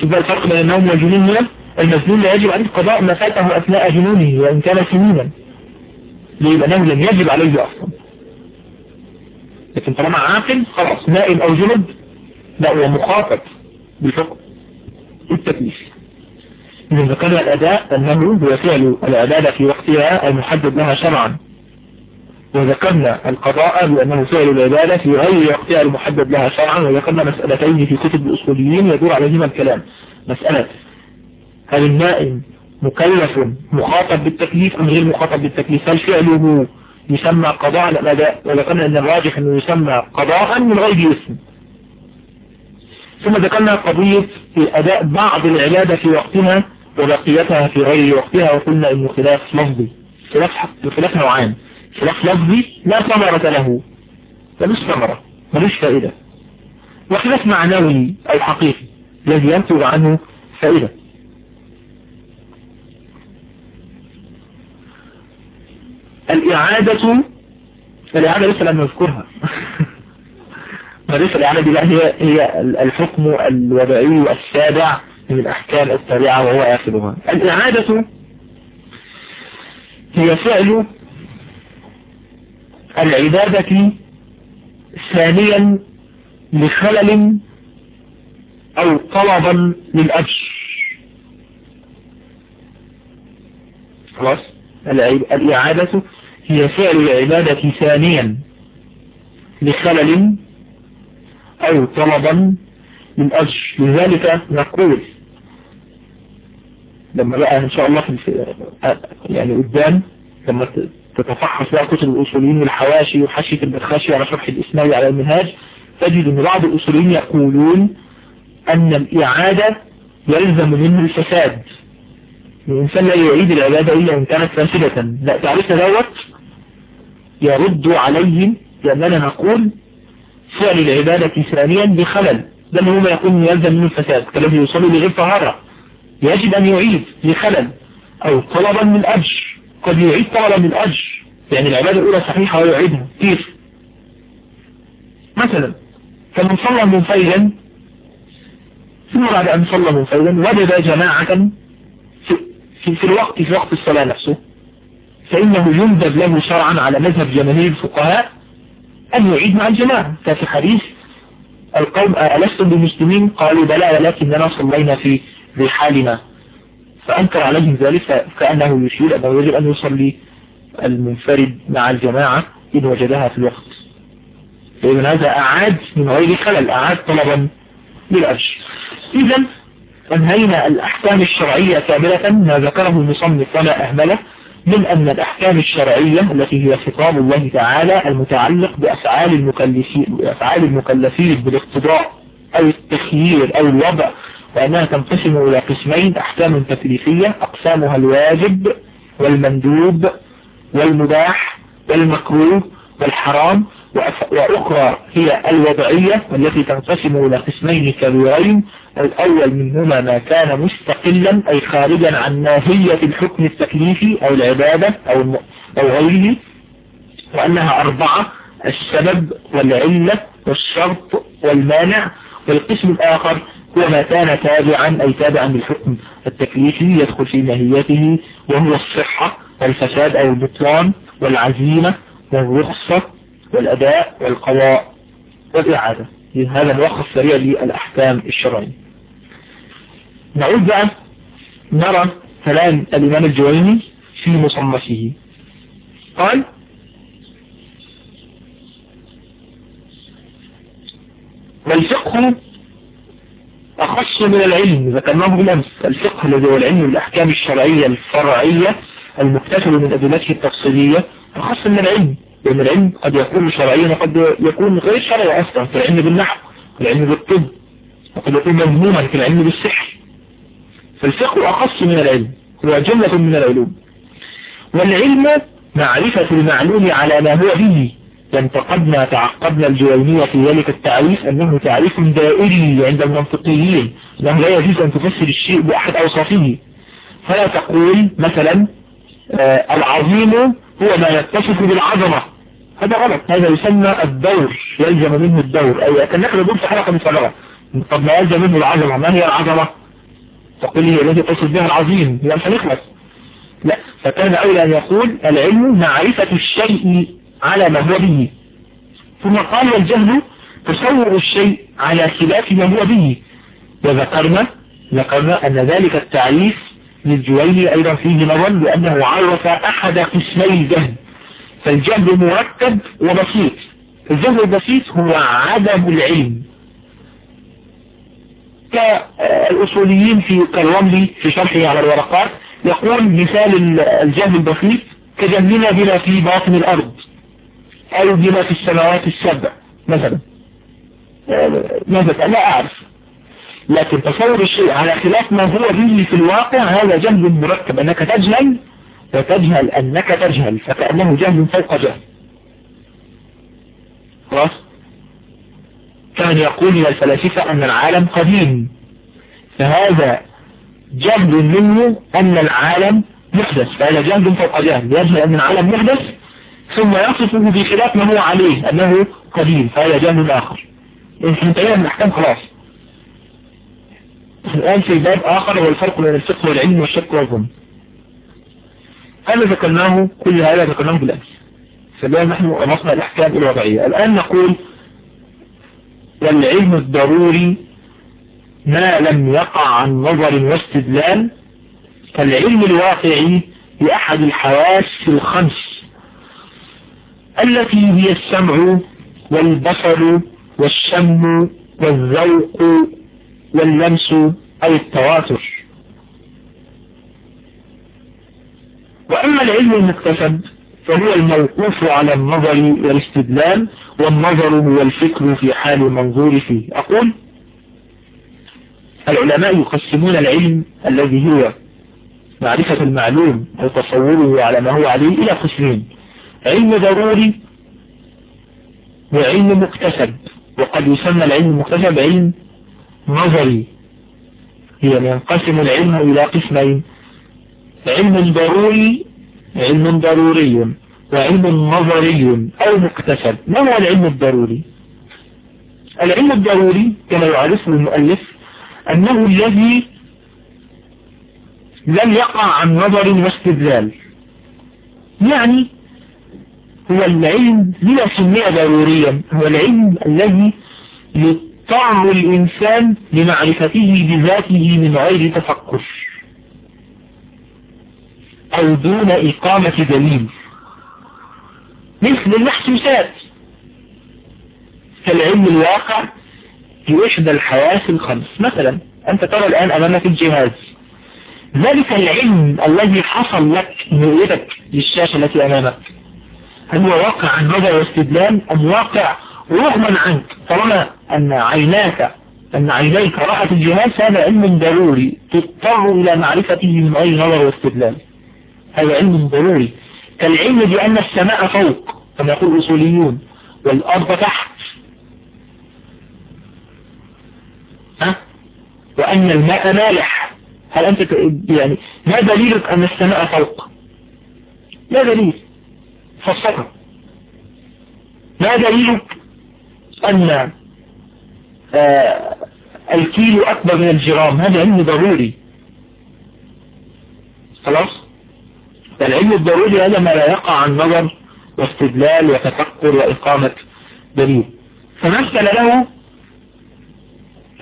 شوف الفرق بين النوم والجنون هنا. المجنون لا يجب عليه قضاء ما فاته أثناء جنونه وإن كان سنينا ليه؟ لأنه لم يجب عليه أصلا. لكن طالما عاقل خلاص نائم أو جنب لا هو مخاطب بالحكم التكليف؟ إذا ذكرنا الأداء أنه هو فعل العبادة في وقتها المحدد لها شرعا. وذكرنا القضاء بأنه فعل العبادة في غير وقتها المحدد لها شرعا. وذكرنا مسألتين في كتب الأصوليين يدور عليهما الكلام. مسألة هل النائم مكلف مخاطب بالتكليف أم غير مخاطب بالتكليف؟ هل فعله يسمى قضاء الأداء وذكرنا أن الراجح أنه يسمى قضاء من غير اسم. ثم ذكرنا قضية أداء بعض العبادة في وقتها وبقيتها في غير وقتها وقلنا إنه خلاف لفظي. خلاف خلاف نوعان. خلاف لفظي لا ثمرة له. ملوش ثمرة. ملوش فائدة. وخلاف معنوي أو حقيقي الذي ينتج عنه فائدة. الإعادة الإعادة لسه لم نذكرها وليس الإعادة دي هي هي الحكم الوضعي السابع من الأحكام السابعة وهو آخرها. الإعادة هي فعل العبادة ثانيا لخلل أو طلبا للأجر خلاص؟ الإعادة هي فعل العبادة ثانيا لخلل أو طلبا للأجر لذلك نقول لما بقى إن شاء الله في يعني قدام لما تتفحص بقى كتب الأصوليين والحواشي وحشية البخاشي على شرح الإسماعي على المنهاج تجد أن بعض الأصوليين يقولون أن الإعادة يلزم منه الفساد. الإنسان لا يعيد العبادة إلا إن كانت فاسدة. لا تعرف دوت؟ يرد عليهم لأننا نقول فعل العبادة ثانيا بخلل. ده ما يكون يلزم منه الفساد. كالذي يصلي بغير طهارة. يجب أن يعيد لخلل أو طلبا من أجر. قد يعيد طلبا من أجر. يعني العبادة الأولى صحيحة ويعيدها. كيف؟ مثلا فمن صلى منفردا ثم بعد أن صلى منفردا وجد جماعة في, في, الوقت في وقت الصلاة نفسه فإنه يندب له شرعا على مذهب جماهير الفقهاء أن يعيد مع الجماعة. ففي حديث القوم ألستم بمسلمين؟ قالوا بلى ولكننا صلينا في رحالنا فأنكر عليهم ذلك كأنه يشير أنه يجب أن يصلي المنفرد مع الجماعة إن وجدها في الوقت. فإذن هذا أعاد من غير خلل أعاد طلبا للأجر إذا أنهينا الأحكام الشرعية كاملة ما ذكره المصنف ولا أهمله من أن الأحكام الشرعية التي هي خطاب الله تعالى المتعلق بأفعال المكلفين, بأفعال المكلفين بالاقتضاء أو التخيير أو الوضع وأنها تنقسم إلى قسمين أحكام تكليفية أقسامها الواجب والمندوب والمباح والمكروه والحرام وأخرى هي الوضعية والتي تنقسم إلى قسمين كبيرين. الأول منهما ما كان مستقلا أي خارجا عن ماهية الحكم التكليفي أو العبادة أو, أو غيره وأنها أربعة السبب والعلة والشرط والمانع. والقسم الآخر هو ما كان تابعا أي تابعا للحكم التكليفي يدخل في ماهيته وهو الصحة والفساد أو البطلان والعزيمة والرخصة والأداء والقضاء والإعادة. هذا ملخص سريع للأحكام الشرعية. نعود بقى نرى كلام الإمام الجويني في مصنفه. قال والفقه أخص من العلم ذكرناه بالأمس الفقه الذي هو العلم بالأحكام الشرعية الفرعية المكتسب من أدلته التفصيلية أخص من العلم لأن العلم قد يكون شرعيا وقد يكون غير شرعي أصلا في العلم بالنحو العلم بالطب وقد يكون مذموما كالعلم بالسحر. فالفقه أخص من العلم هو جملة من العلوم. والعلم معرفة المعلوم على ما هو به. ينتقدنا تعقدنا الجوينية في ذلك التعريف أنه تعريف دائري عند المنطقيين أنه لا يجوز أن تفسر الشيء بأحد أوصافه. فلا تقول مثلا آه العظيم هو ما يتصف بالعظمة. هذا غلط هذا يسمى الدور يلزم منه الدور. أي كأنك بدون في حلقة مفرغة طب ما يلزم منه العظمة ما هي العظمة؟ تقول هي التي تصف بها العظيم يبقى مش هنخلص. لا فكان أولى أن يقول العلم معرفة الشيء على ما هو به ثم قال والجهل تصور الشيء على خلاف ما هو به وذكرنا ذكرنا أن ذلك التعريف للجويني أيضا فيه نظر لأنه عرف أحد قسمي الجهل. فالجهل مركب وبسيط. الجهل البسيط هو عدم العلم. كالأصوليين في كالرملي في شرحه على الورقات يقول مثال الجهل البسيط كجهلنا بما في باطن الأرض. أو بما في السماوات السبع مثلا. مثلا لا أعرف. لكن تصور الشيء على خلاف ما هو به في الواقع هذا جهل مركب. أنك تجهل وتجهل أنك تجهل فكأنه جهل فوق جهل. خلاص؟ كان يقول من الفلاسفة أن العالم قديم. فهذا جهل منه أن العالم محدث. فهذا جهل فوق جهل. يجهل أن العالم محدث؟ ثم يصفه بخلاف ما هو عليه أنه قديم فهذا جهل آخر. انتهينا من الأحكام خلاص. الآن في باب آخر هو الفرق بين الفقه والعلم والشك والظن. هذا ذكرناه كل هذا ذكرناه بالأمس. فالآن نحن أمصنا الأحكام الوضعية. الآن نقول والعلم الضروري ما لم يقع عن نظر واستدلال كالعلم الواقعي بأحد الحواس الخمس التي هي السمع والبصر والشم والذوق واللمس أو التواتر. وأما العلم المكتسب فهو الموقوف على النظر والاستدلال والنظر هو الفكر في حال المنظور فيه. أقول العلماء يقسمون العلم الذي هو معرفة المعلوم أو تصوره على ما هو عليه إلى قسمين. علم ضروري وعلم مكتسب وقد يسمى العلم المكتسب علم نظري. يعني ينقسم العلم إلى قسمين. علم ضروري علم ضروري وعلم نظري أو مكتسب ما هو العلم الضروري؟ العلم الضروري كما يعرفه المؤلف أنه الذي لم يقع عن نظر واستدلال. يعني هو العلم لما سمي ضروريا. هو العلم الذي يضطر الإنسان لمعرفته بذاته من غير تفكر أو دون إقامة دليل. مثل المحسوسات كالعلم الواقع في إحدى الحواس الخمس. مثلا أنت ترى الآن أمامك الجهاز. ذلك العلم الذي حصل لك رؤيتك للشاشة التي أمامك. هل هو واقع عن نظر واستدلال أم واقع؟ رغما عنك طالما أن عيناك أن عينيك رأت الجهاز هذا علم ضروري تضطر إلى معرفته من أي نظر واستدلال. هذا علم ضروري. كالعلم بأن السماء فوق كما يقول الأصوليون والأرض تحت. ها؟ وأن الماء مالح. هل أنت يعني ما دليلك أن السماء فوق؟ لا دليل. فالصفر ما دليلك أن آه الكيلو أكبر من الجرام؟ هذا علم ضروري. خلاص؟ العلم الضروري هذا ما لا يقع عن نظر واستدلال وتفكر وإقامة دليل. فمثل له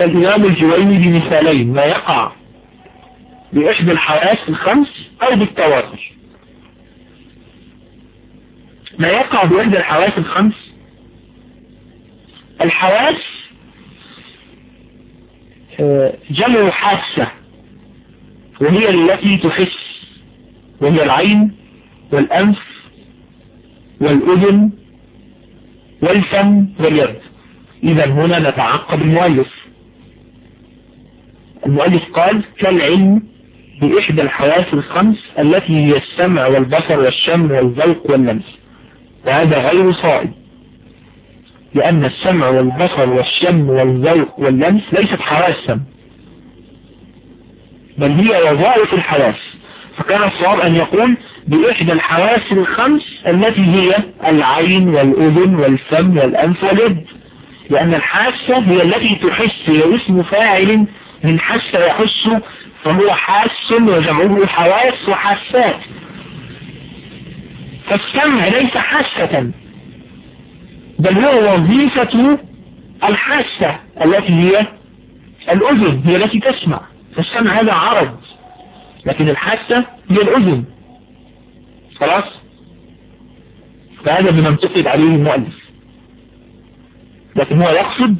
الإمام الجويني بمثالين ما يقع بإحدى الحواس الخمس أو بالتواتر. ما يقع بإحدى الحواس الخمس؟ الحواس جمع حاسة وهي التي تحس وهي العين والأنف والأذن والفم واليد. إذا هنا نتعقب المؤلف. المؤلف قال كالعلم بإحدى الحواس الخمس التي هي السمع والبصر والشم والذوق واللمس وهذا غير صائب. لأن السمع والبصر والشم والذوق واللمس ليست حواسا بل هي وظائف الحواس فكان الصواب أن يقول بإحدى الحواس الخمس التي هي العين والأذن والفم والأنف واليد. لأن الحاسة هي التي تحس هي اسم فاعل من حس يحس فهو حاس وجمعه حواس وحاسات. فالسمع ليس حاسة. بل هو وظيفة الحاسة التي هي الأذن هي التي تسمع. فالسمع هذا عرض. لكن الحاسة هي الأذن. خلاص؟ فهذا بمنطقد عليه المؤلف. لكن هو يقصد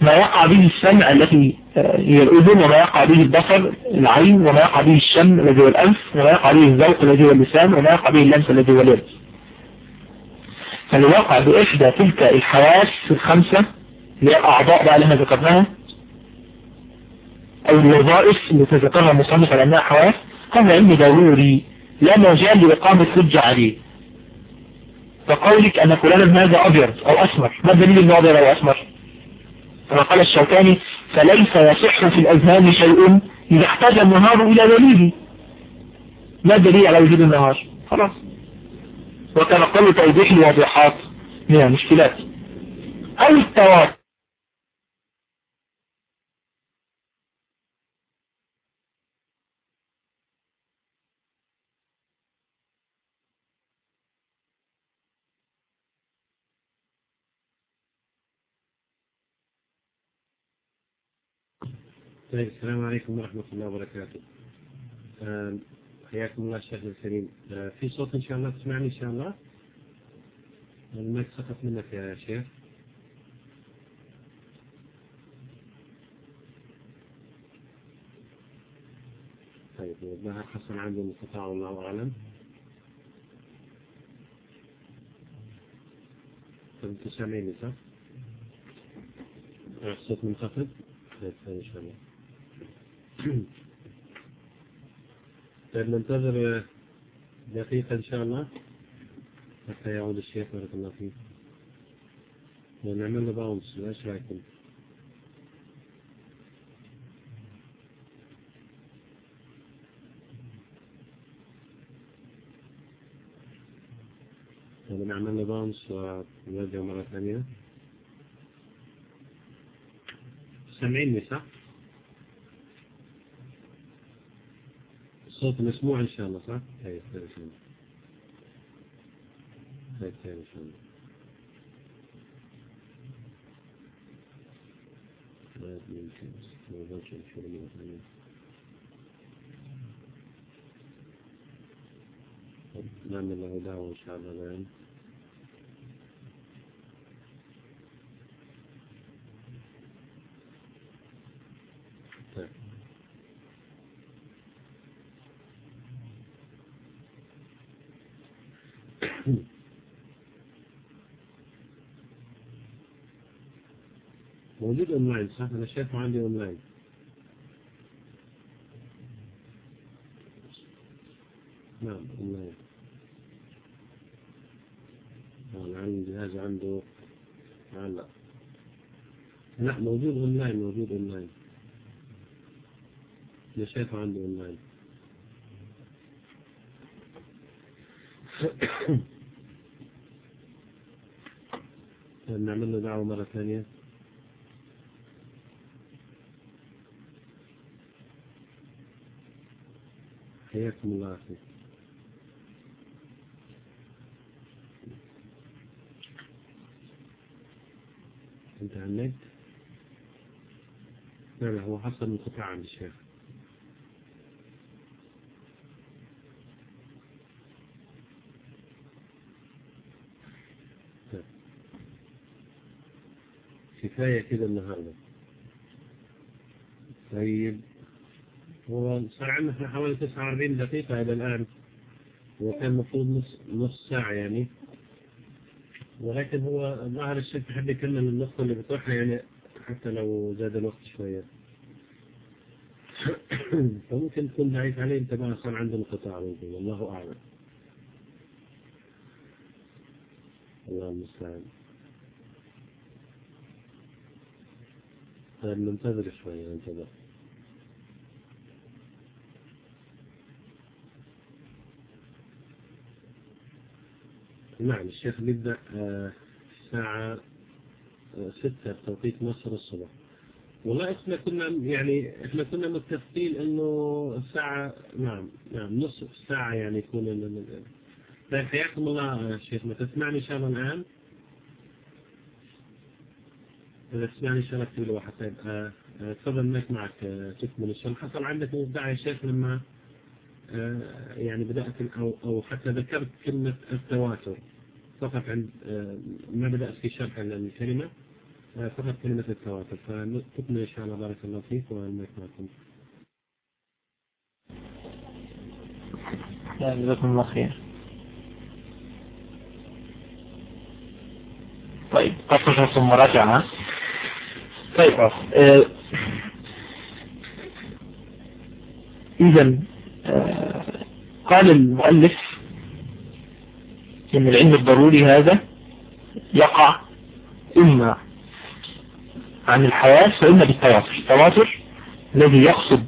ما يقع به السمع التي هي الأذن وما يقع به البصر العين وما يقع به الشم الذي هو الأنف وما يقع به الذوق الذي هو اللسان وما يقع به اللمس الذي هو اليد. فالواقع بإحدى تلك الحواس الخمسة اللي هي الأعضاء بقى اللي ذكرناها أو الوظائف اللي تذكرها المصنف على أنها حواس هذا علم ضروري لا مجال لإقامة حجة عليه. فقولك أن فلانا هذا أبيض أو أسمر ما الدليل أنه أبيض أو أسمر؟ كما قال الشوكاني فليس يصح في الأذهان شيء إذا احتاج النهار إلى دليل ما الدليل على وجود النهار؟ خلاص. وكما قالوا توضيح الواضحات من المشكلات. أو التواتر طيب السلام عليكم ورحمة الله وبركاته. آه، حياكم الله الشيخ الكريم. آه، في صوت إن شاء الله تسمعني إن شاء الله؟ المايك سقط منك يا شيخ. طيب الظاهر حصل عندي انقطاع والله أعلم. طيب أنتم سامعيني صح؟ آه، الصوت منخفض؟ طيب إن شاء الله. طيب ننتظر دقيقة إن شاء الله حتى يعود الشيخ بارك الله فيك ونعمل له باونس إيش رأيكم؟ يعني نعمل له باونس ونرجع مرة ثانية سامعيني صح؟ الصوت مسموع إن شاء الله صح؟ شاء الله. أي خير إن شاء الله. يمكن ما يظنش الشغل مرة نعمل له دعوة إن شاء الله. الآن أنا شايفه عندي اونلاين نعم اونلاين لعل الجهاز عنده. لا. لا موجود اونلاين موجود اونلاين أنا شايفه عندي اونلاين نعمل له دعوة مرة ثانية. حياكم الله أخي. أنت عنيت؟ لا لا هو حصل انقطاع عند الشيخ. كفاية كده النهاردة. طيب. هو صار عندنا حوالي 49 دقيقة إلى الآن. وكان المفروض نص, نص ساعة يعني. ولكن هو ظاهر الشيخ بحب يكمل النقطة اللي بتروحها يعني حتى لو زاد الوقت شوية. فممكن تكون ضعيف عليه أنت بقى صار عنده انقطاع ممكن والله أعلم. الله المستعان. طيب ننتظر شوية ننتظر. نعم الشيخ بيبدأ آه، الساعة آه، ستة بتوقيت مصر الصبح والله إحنا كنا يعني إحنا كنا متفقين إنه الساعة نعم نعم نصف ساعة يعني يكون طيب حياكم الله يا شيخ. ما تسمعني ان شاء الله الآن؟ إذا تسمعني إن شاء الله أكتب لي واحد. طيب آه، تفضل معك آه، تكمل إن شاء الله حصل عندك مبدع يا شيخ لما يعني بدأت أو أو حتى ذكرت كلمة التواتر. فقط عند آه، ما بدأت في شرح الكلمة آه، فقط كلمة التواتر. فتكمل إن شاء الله بارك الله فيك والمايك معكم جزاكم الله خير. طيب قصص ثم رجع طيب آه إذا آه قال المؤلف إن العلم الضروري هذا يقع إما عن الحواس وإما بالتواتر. التواتر الذي يقصد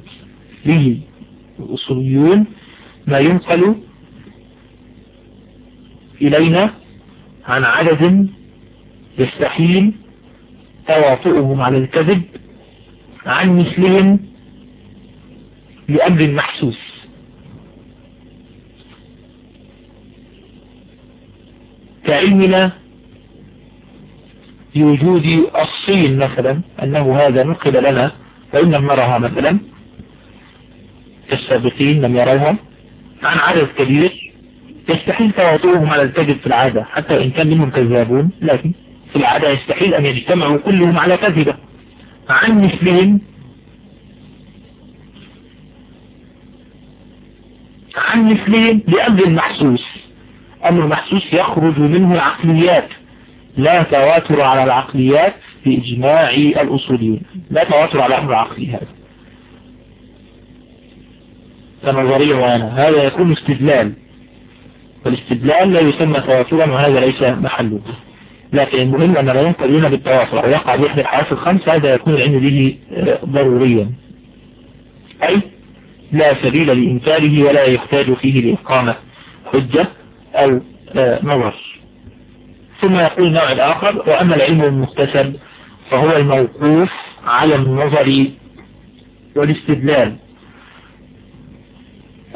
به الأصوليون ما ينقل إلينا عن عدد يستحيل تواطؤهم على الكذب عن مثلهم لأمر محسوس. كعلمنا بوجود الصين مثلا أنه هذا نقل لنا وإن لم نرها مثلا كالسابقين لم يروها عن عدد كبير يستحيل تواطؤهم على الكذب في العادة حتى إن كان منهم كذابون لكن في العادة يستحيل أن يجتمعوا كلهم على كذبة. عن مثلهم عن مثلهم لأمر محسوس. أمر محسوس يخرج منه العقليات؟ لا تواتر على العقليات بإجماع الأصوليين لا تواتر على أمر عقلي هذا. كنظرية معينة. هذا يكون استدلال. والاستدلال لا يسمى تواترا وهذا ليس محله. لكن المهم أن لا ينقل لنا بالتواتر ويقع بإحدى الحواس الخمس هذا يكون العلم به ضروريا. أي؟ لا سبيل لإنكاره ولا يحتاج فيه لإقامة حجة؟ أو نظر ثم يقول النوع الآخر وأما العلم المكتسب فهو الموقوف على النظر والاستدلال.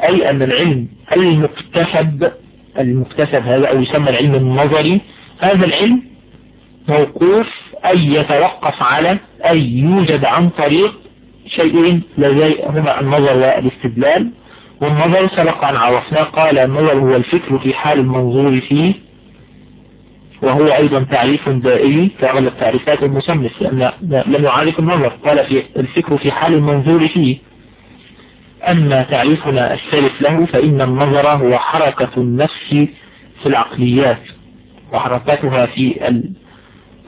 أي أن العلم المكتسب المكتسب هذا أو يسمى العلم النظري هذا العلم موقوف أي يتوقف على أي يوجد عن طريق شيئين هما النظر والاستدلال. والنظر سبق أن عرفنا قال النظر هو الفكر في حال المنظور فيه وهو أيضا تعريف دائري كأغلب تعريفات المصنف لأن لم يعرف النظر. قال في الفكر في حال المنظور فيه. أما تعريفنا الثالث له فإن النظر هو حركة النفس في العقليات وحركاتها في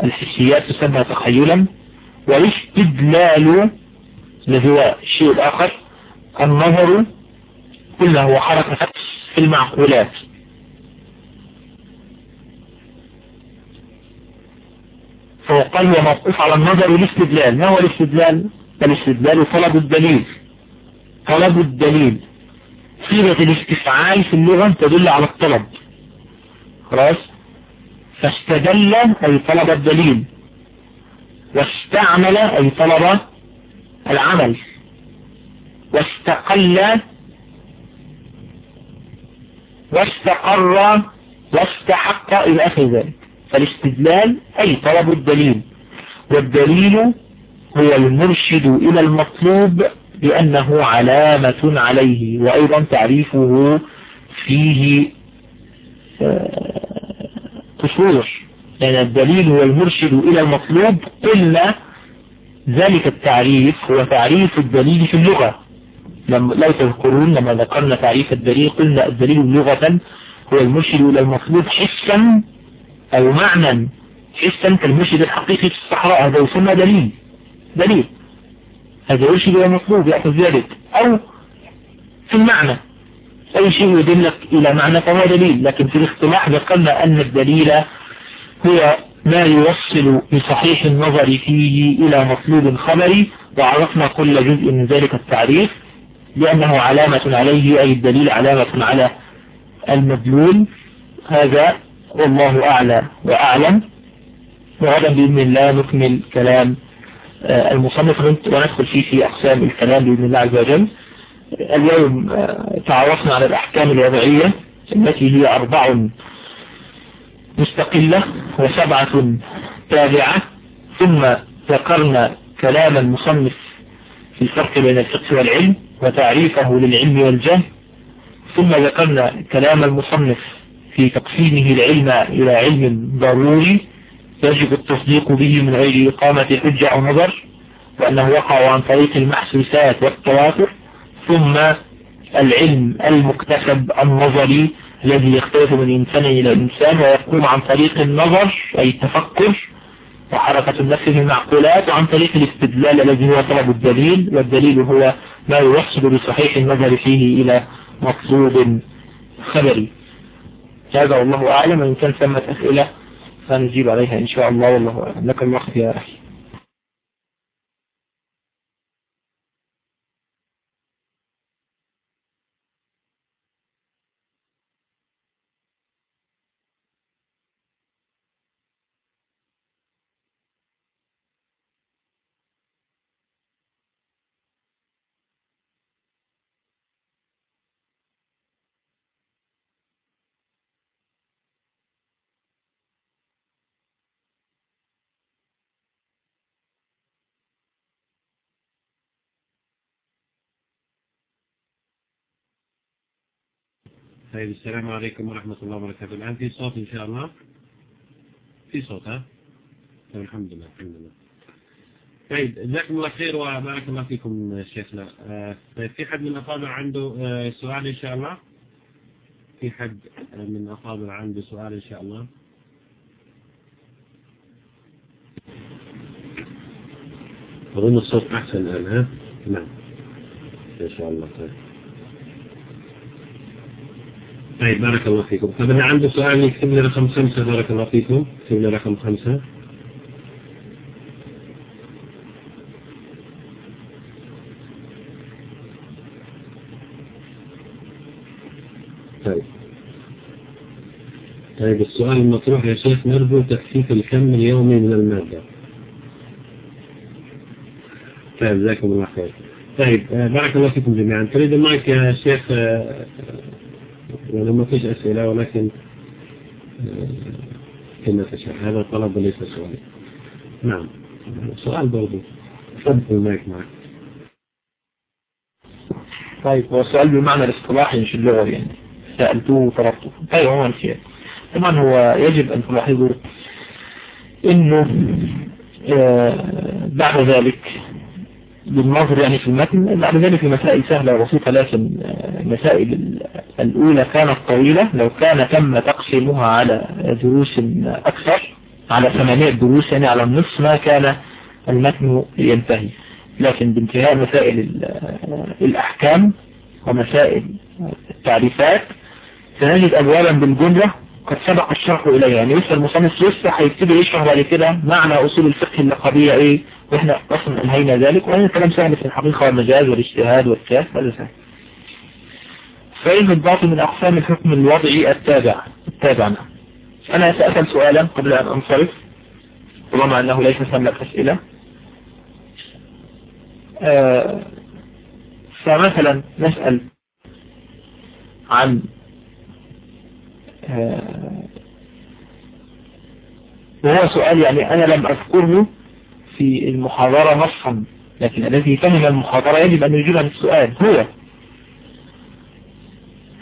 الحسيات تسمى تخيلا. والإستدلال الذي هو الشيء الآخر النظر كله هو حركة في المعقولات. فقال هو موقوف على النظر والاستدلال. ما هو الاستدلال؟ الاستدلال طلب الدليل. طلب الدليل. صيغة الاستفعال في اللغة تدل على الطلب. خلاص؟ فاستدل أي طلب الدليل. واستعمل أي طلب العمل. واستقل واستقر واستحق إلى آخر ذلك. فالاستدلال أي طلب الدليل. والدليل هو المرشد إلى المطلوب لأنه علامة عليه وأيضا تعريفه فيه قصور لأن الدليل هو المرشد إلى المطلوب قلنا ذلك التعريف هو تعريف الدليل في اللغة. لو تذكرون لما ذكرنا تعريف الدليل قلنا الدليل لغة هو المرشد إلى المطلوب حسا أو معنى حسا كالمرشد الحقيقي في الصحراء. هذا يسمى دليل. دليل. هذا يرشد إلى مطلوب يأخذ ذلك. أو في المعنى. أي شيء يدلك إلى معنى فهو دليل. لكن في الاصطلاح ذكرنا أن الدليل هو ما يوصل بصحيح النظر فيه إلى مطلوب خبري وعرفنا كل جزء من ذلك التعريف. لأنه علامة عليه أي الدليل علامة على المدلول. هذا والله أعلى وأعلم. وغدا بإذن الله نكمل كلام المصنف وندخل فيه في أقسام الكلام بإذن الله عز وجل. اليوم تعرفنا على الأحكام الوضعية التي هي أربع مستقلة وسبعة تابعة. ثم ذكرنا كلام المصنف في الفرق بين الفقه والعلم. وتعريفه للعلم والجهل. ثم ذكرنا كلام المصنف في تقسيمه العلم إلى علم ضروري يجب التصديق به من غير إقامة حجة أو نظر وأنه يقع عن طريق المحسوسات والتواتر. ثم العلم المكتسب النظري الذي يختلف من إنسان إلى إنسان ويقوم عن طريق النظر أي التفكر. وحركة النفس المعقولات وعن طريق الاستدلال الذي هو طلب الدليل والدليل هو ما يوصل بصحيح النظر فيه إلى مطلوب خبري. هذا والله أعلم وإن كان ثمة أسئلة فنجيب عليها إن شاء الله. والله أعلم. لك الوقت يا أخي. طيب السلام عليكم ورحمة الله وبركاته. الآن في صوت إن شاء الله. في صوت ها؟ طيب الحمد لله الحمد لله. طيب جزاكم الله خير وبارك الله فيكم شيخنا. آه طيب في حد من الأفاضل عنده آه سؤال إن شاء الله؟ في حد من الأفاضل عنده سؤال إن شاء الله؟ أظن الصوت أحسن الآن ها؟ نعم إن شاء الله طيب. طيب بارك الله فيكم. طيب اللي عنده سؤال يكتب لي رقم خمسة بارك الله فيكم. يكتب لي رقم خمسة. طيب. طيب السؤال المطروح يا شيخ نرجو تخفيف الكم اليومي من المادة. طيب جزاكم الله خير. طيب بارك الله فيكم جميعا. تريد المايك يا شيخ يعني ما فيش أسئلة ولكن كنا تشرح هذا طلب وليس سؤال. نعم. سؤال برضو. تفضل المايك معك. طيب هو السؤال بالمعنى الاصطلاحي مش اللغوي يعني. سألته وطلبته طيب عموما خير. طبعا هو يجب أن تلاحظوا إنه بعد ذلك بالنظر يعني في المتن بعد ذلك المسائل سهلة وبسيطة لكن المسائل الأولى كانت طويلة. لو كان تم تقسيمها على دروس أكثر على ثمانية دروس يعني على النصف ما كان المتن ينتهي. لكن بانتهاء مسائل الأحكام ومسائل التعريفات سنجد أبوابا بالجملة قد سبق الشرح إليها. يعني لسه المصنف لسه هيبتدي يشرح بعد كده معنى أصول الفقه اللقبية إيه؟ وإحنا أصلا أنهينا ذلك وهذا الكلام سهل في الحقيقة والمجاز والاجتهاد والقياس هذا سهل فإن الباطل من أقسام الحكم الوضعي التابع التابع أنا سأسأل سؤالا قبل أن أنصرف. طالما أنه ليس ثمة أسئلة. آه فمثلا نسأل عن آه وهو سؤال يعني أنا لم أذكره في المحاضرة نصا لكن الذي فهم المحاضرة يجب أن يجيب عن السؤال هو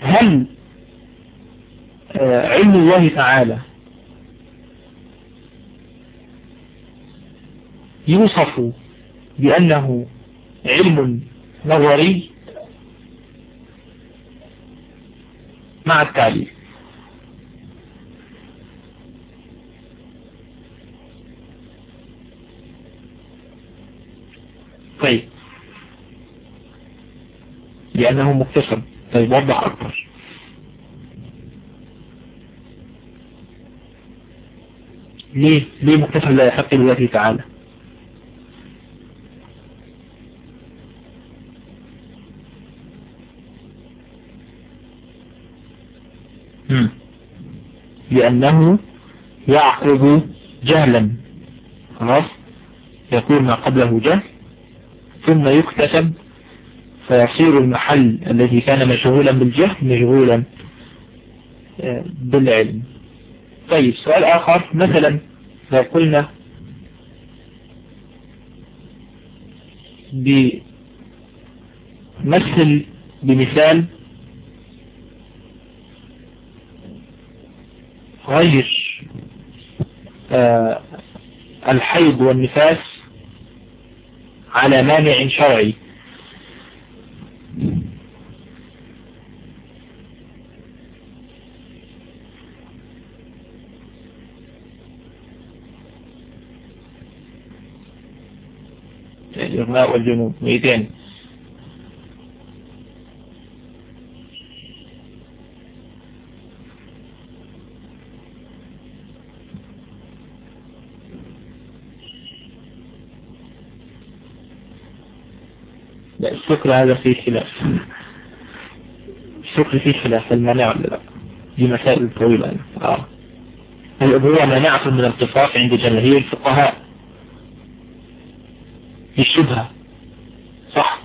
هل آه علم الله تعالى يوصف بأنه علم نظري مع التعليل طيب. لأنه مكتسب طيب وضح أكثر ليه؟ ليه مكتسب لا يحق لله تعالى. لأنه يعقب جهلا. خلاص؟ يكون ما قبله جهل. ثم يكتسب فيصير المحل الذي كان مشغولا بالجهل مشغولا بالعلم. طيب سؤال آخر. مثلا لو قلنا بمثل بمثال غير آه الحيض والنفاس على مانع شرعي. الإغماء والجنوب ميتين لا الشكر هذا فيه خلاف. الشكر فيه خلاف المانع ولا لا دي مسائل طويلة؟ آه. الأبوة مانعة من الاتفاق عند جماهير الفقهاء؟ الشبهة صح.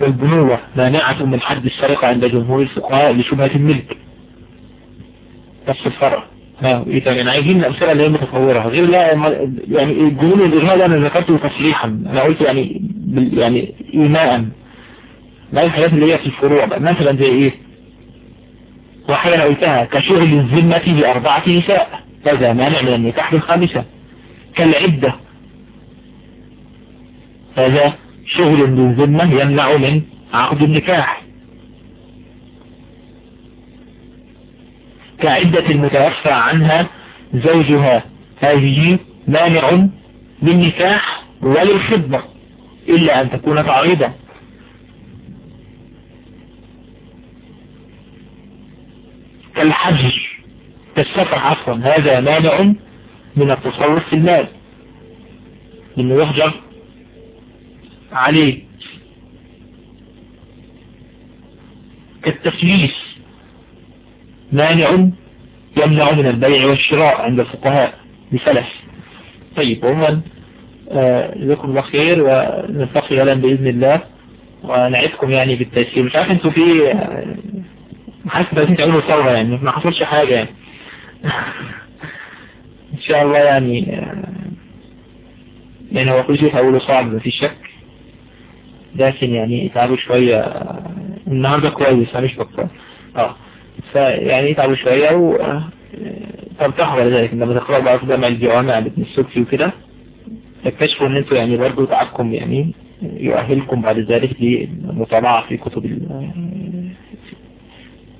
والبنوة مانعة من حد السرقة عند جمهور الفقهاء لشبهة الملك. نفس الفرع. ها يعني عايزين الأمثلة اللي هي متطورة. غير لا يعني الجنون والإجماع ده أنا ذكرته تصريحا. أنا قلت يعني يعني إيماء ما الحاجات اللي هي في الفروع بقى. مثلا زي واحدة أنا قلتها كشغل الذمة بأربعة نساء. هذا مانع من النكاح بالخامسة كالعدة. هذا شغل بالذمة يمنع من عقد النكاح. كعدة المتوفى عنها زوجها. هذه مانع للنكاح وللخدمة إلا أن تكون تعريضا. كالحجر كالسفر عفوا هذا مانع من التصرف في المال. لأنه يحجر عليه كالتفليس مانع يمنع من البيع والشراء عند الفقهاء بفلس طيب عموما جزاكم الله خير ونلتقي غدا بإذن الله ونعدكم يعني بالتيسير. مش عارف أنتوا في حاسس لازم تعملوا ثورة يعني ما حصلش حاجة يعني. إن شاء الله يعني يعني هو كل شيء في أوله صعب مفيش شك. لكن يعني تعبوا شوية. النهاردة كويس مش بكرة آه. فيعني يتعبوا شوية و ترتاحوا على ذلك لما تقرأوا بقى في جامع الجوامع بابن السبكي وكده تكتشفوا إن أنتوا يعني برضه تعبكم يعني يؤهلكم بعد ذلك للمطالعة في كتب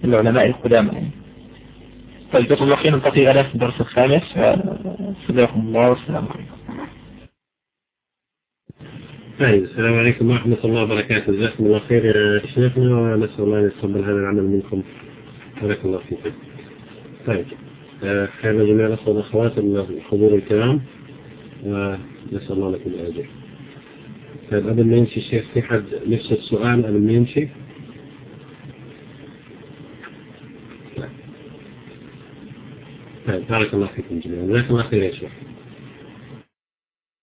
العلماء القدامى يعني. طيب جزاكم الله خير نلتقي غدا في الدرس الخامس جزاكم الله والسلام عليكم. طيب السلام عليكم ورحمة الله وبركاته. جزاكم الله خير يا شيخنا ونسأل الله أن يتقبل هذا العمل منكم. بارك الله فيكم طيب خير جميع الأخوة والأخوات الحضور الكرام ونسأل الله لكم الأجر طيب قبل ما يمشي الشيخ في حد نفسه السؤال قبل ما يمشي طيب بارك الله فيكم جميعا جزاكم الله خير يا شيخ.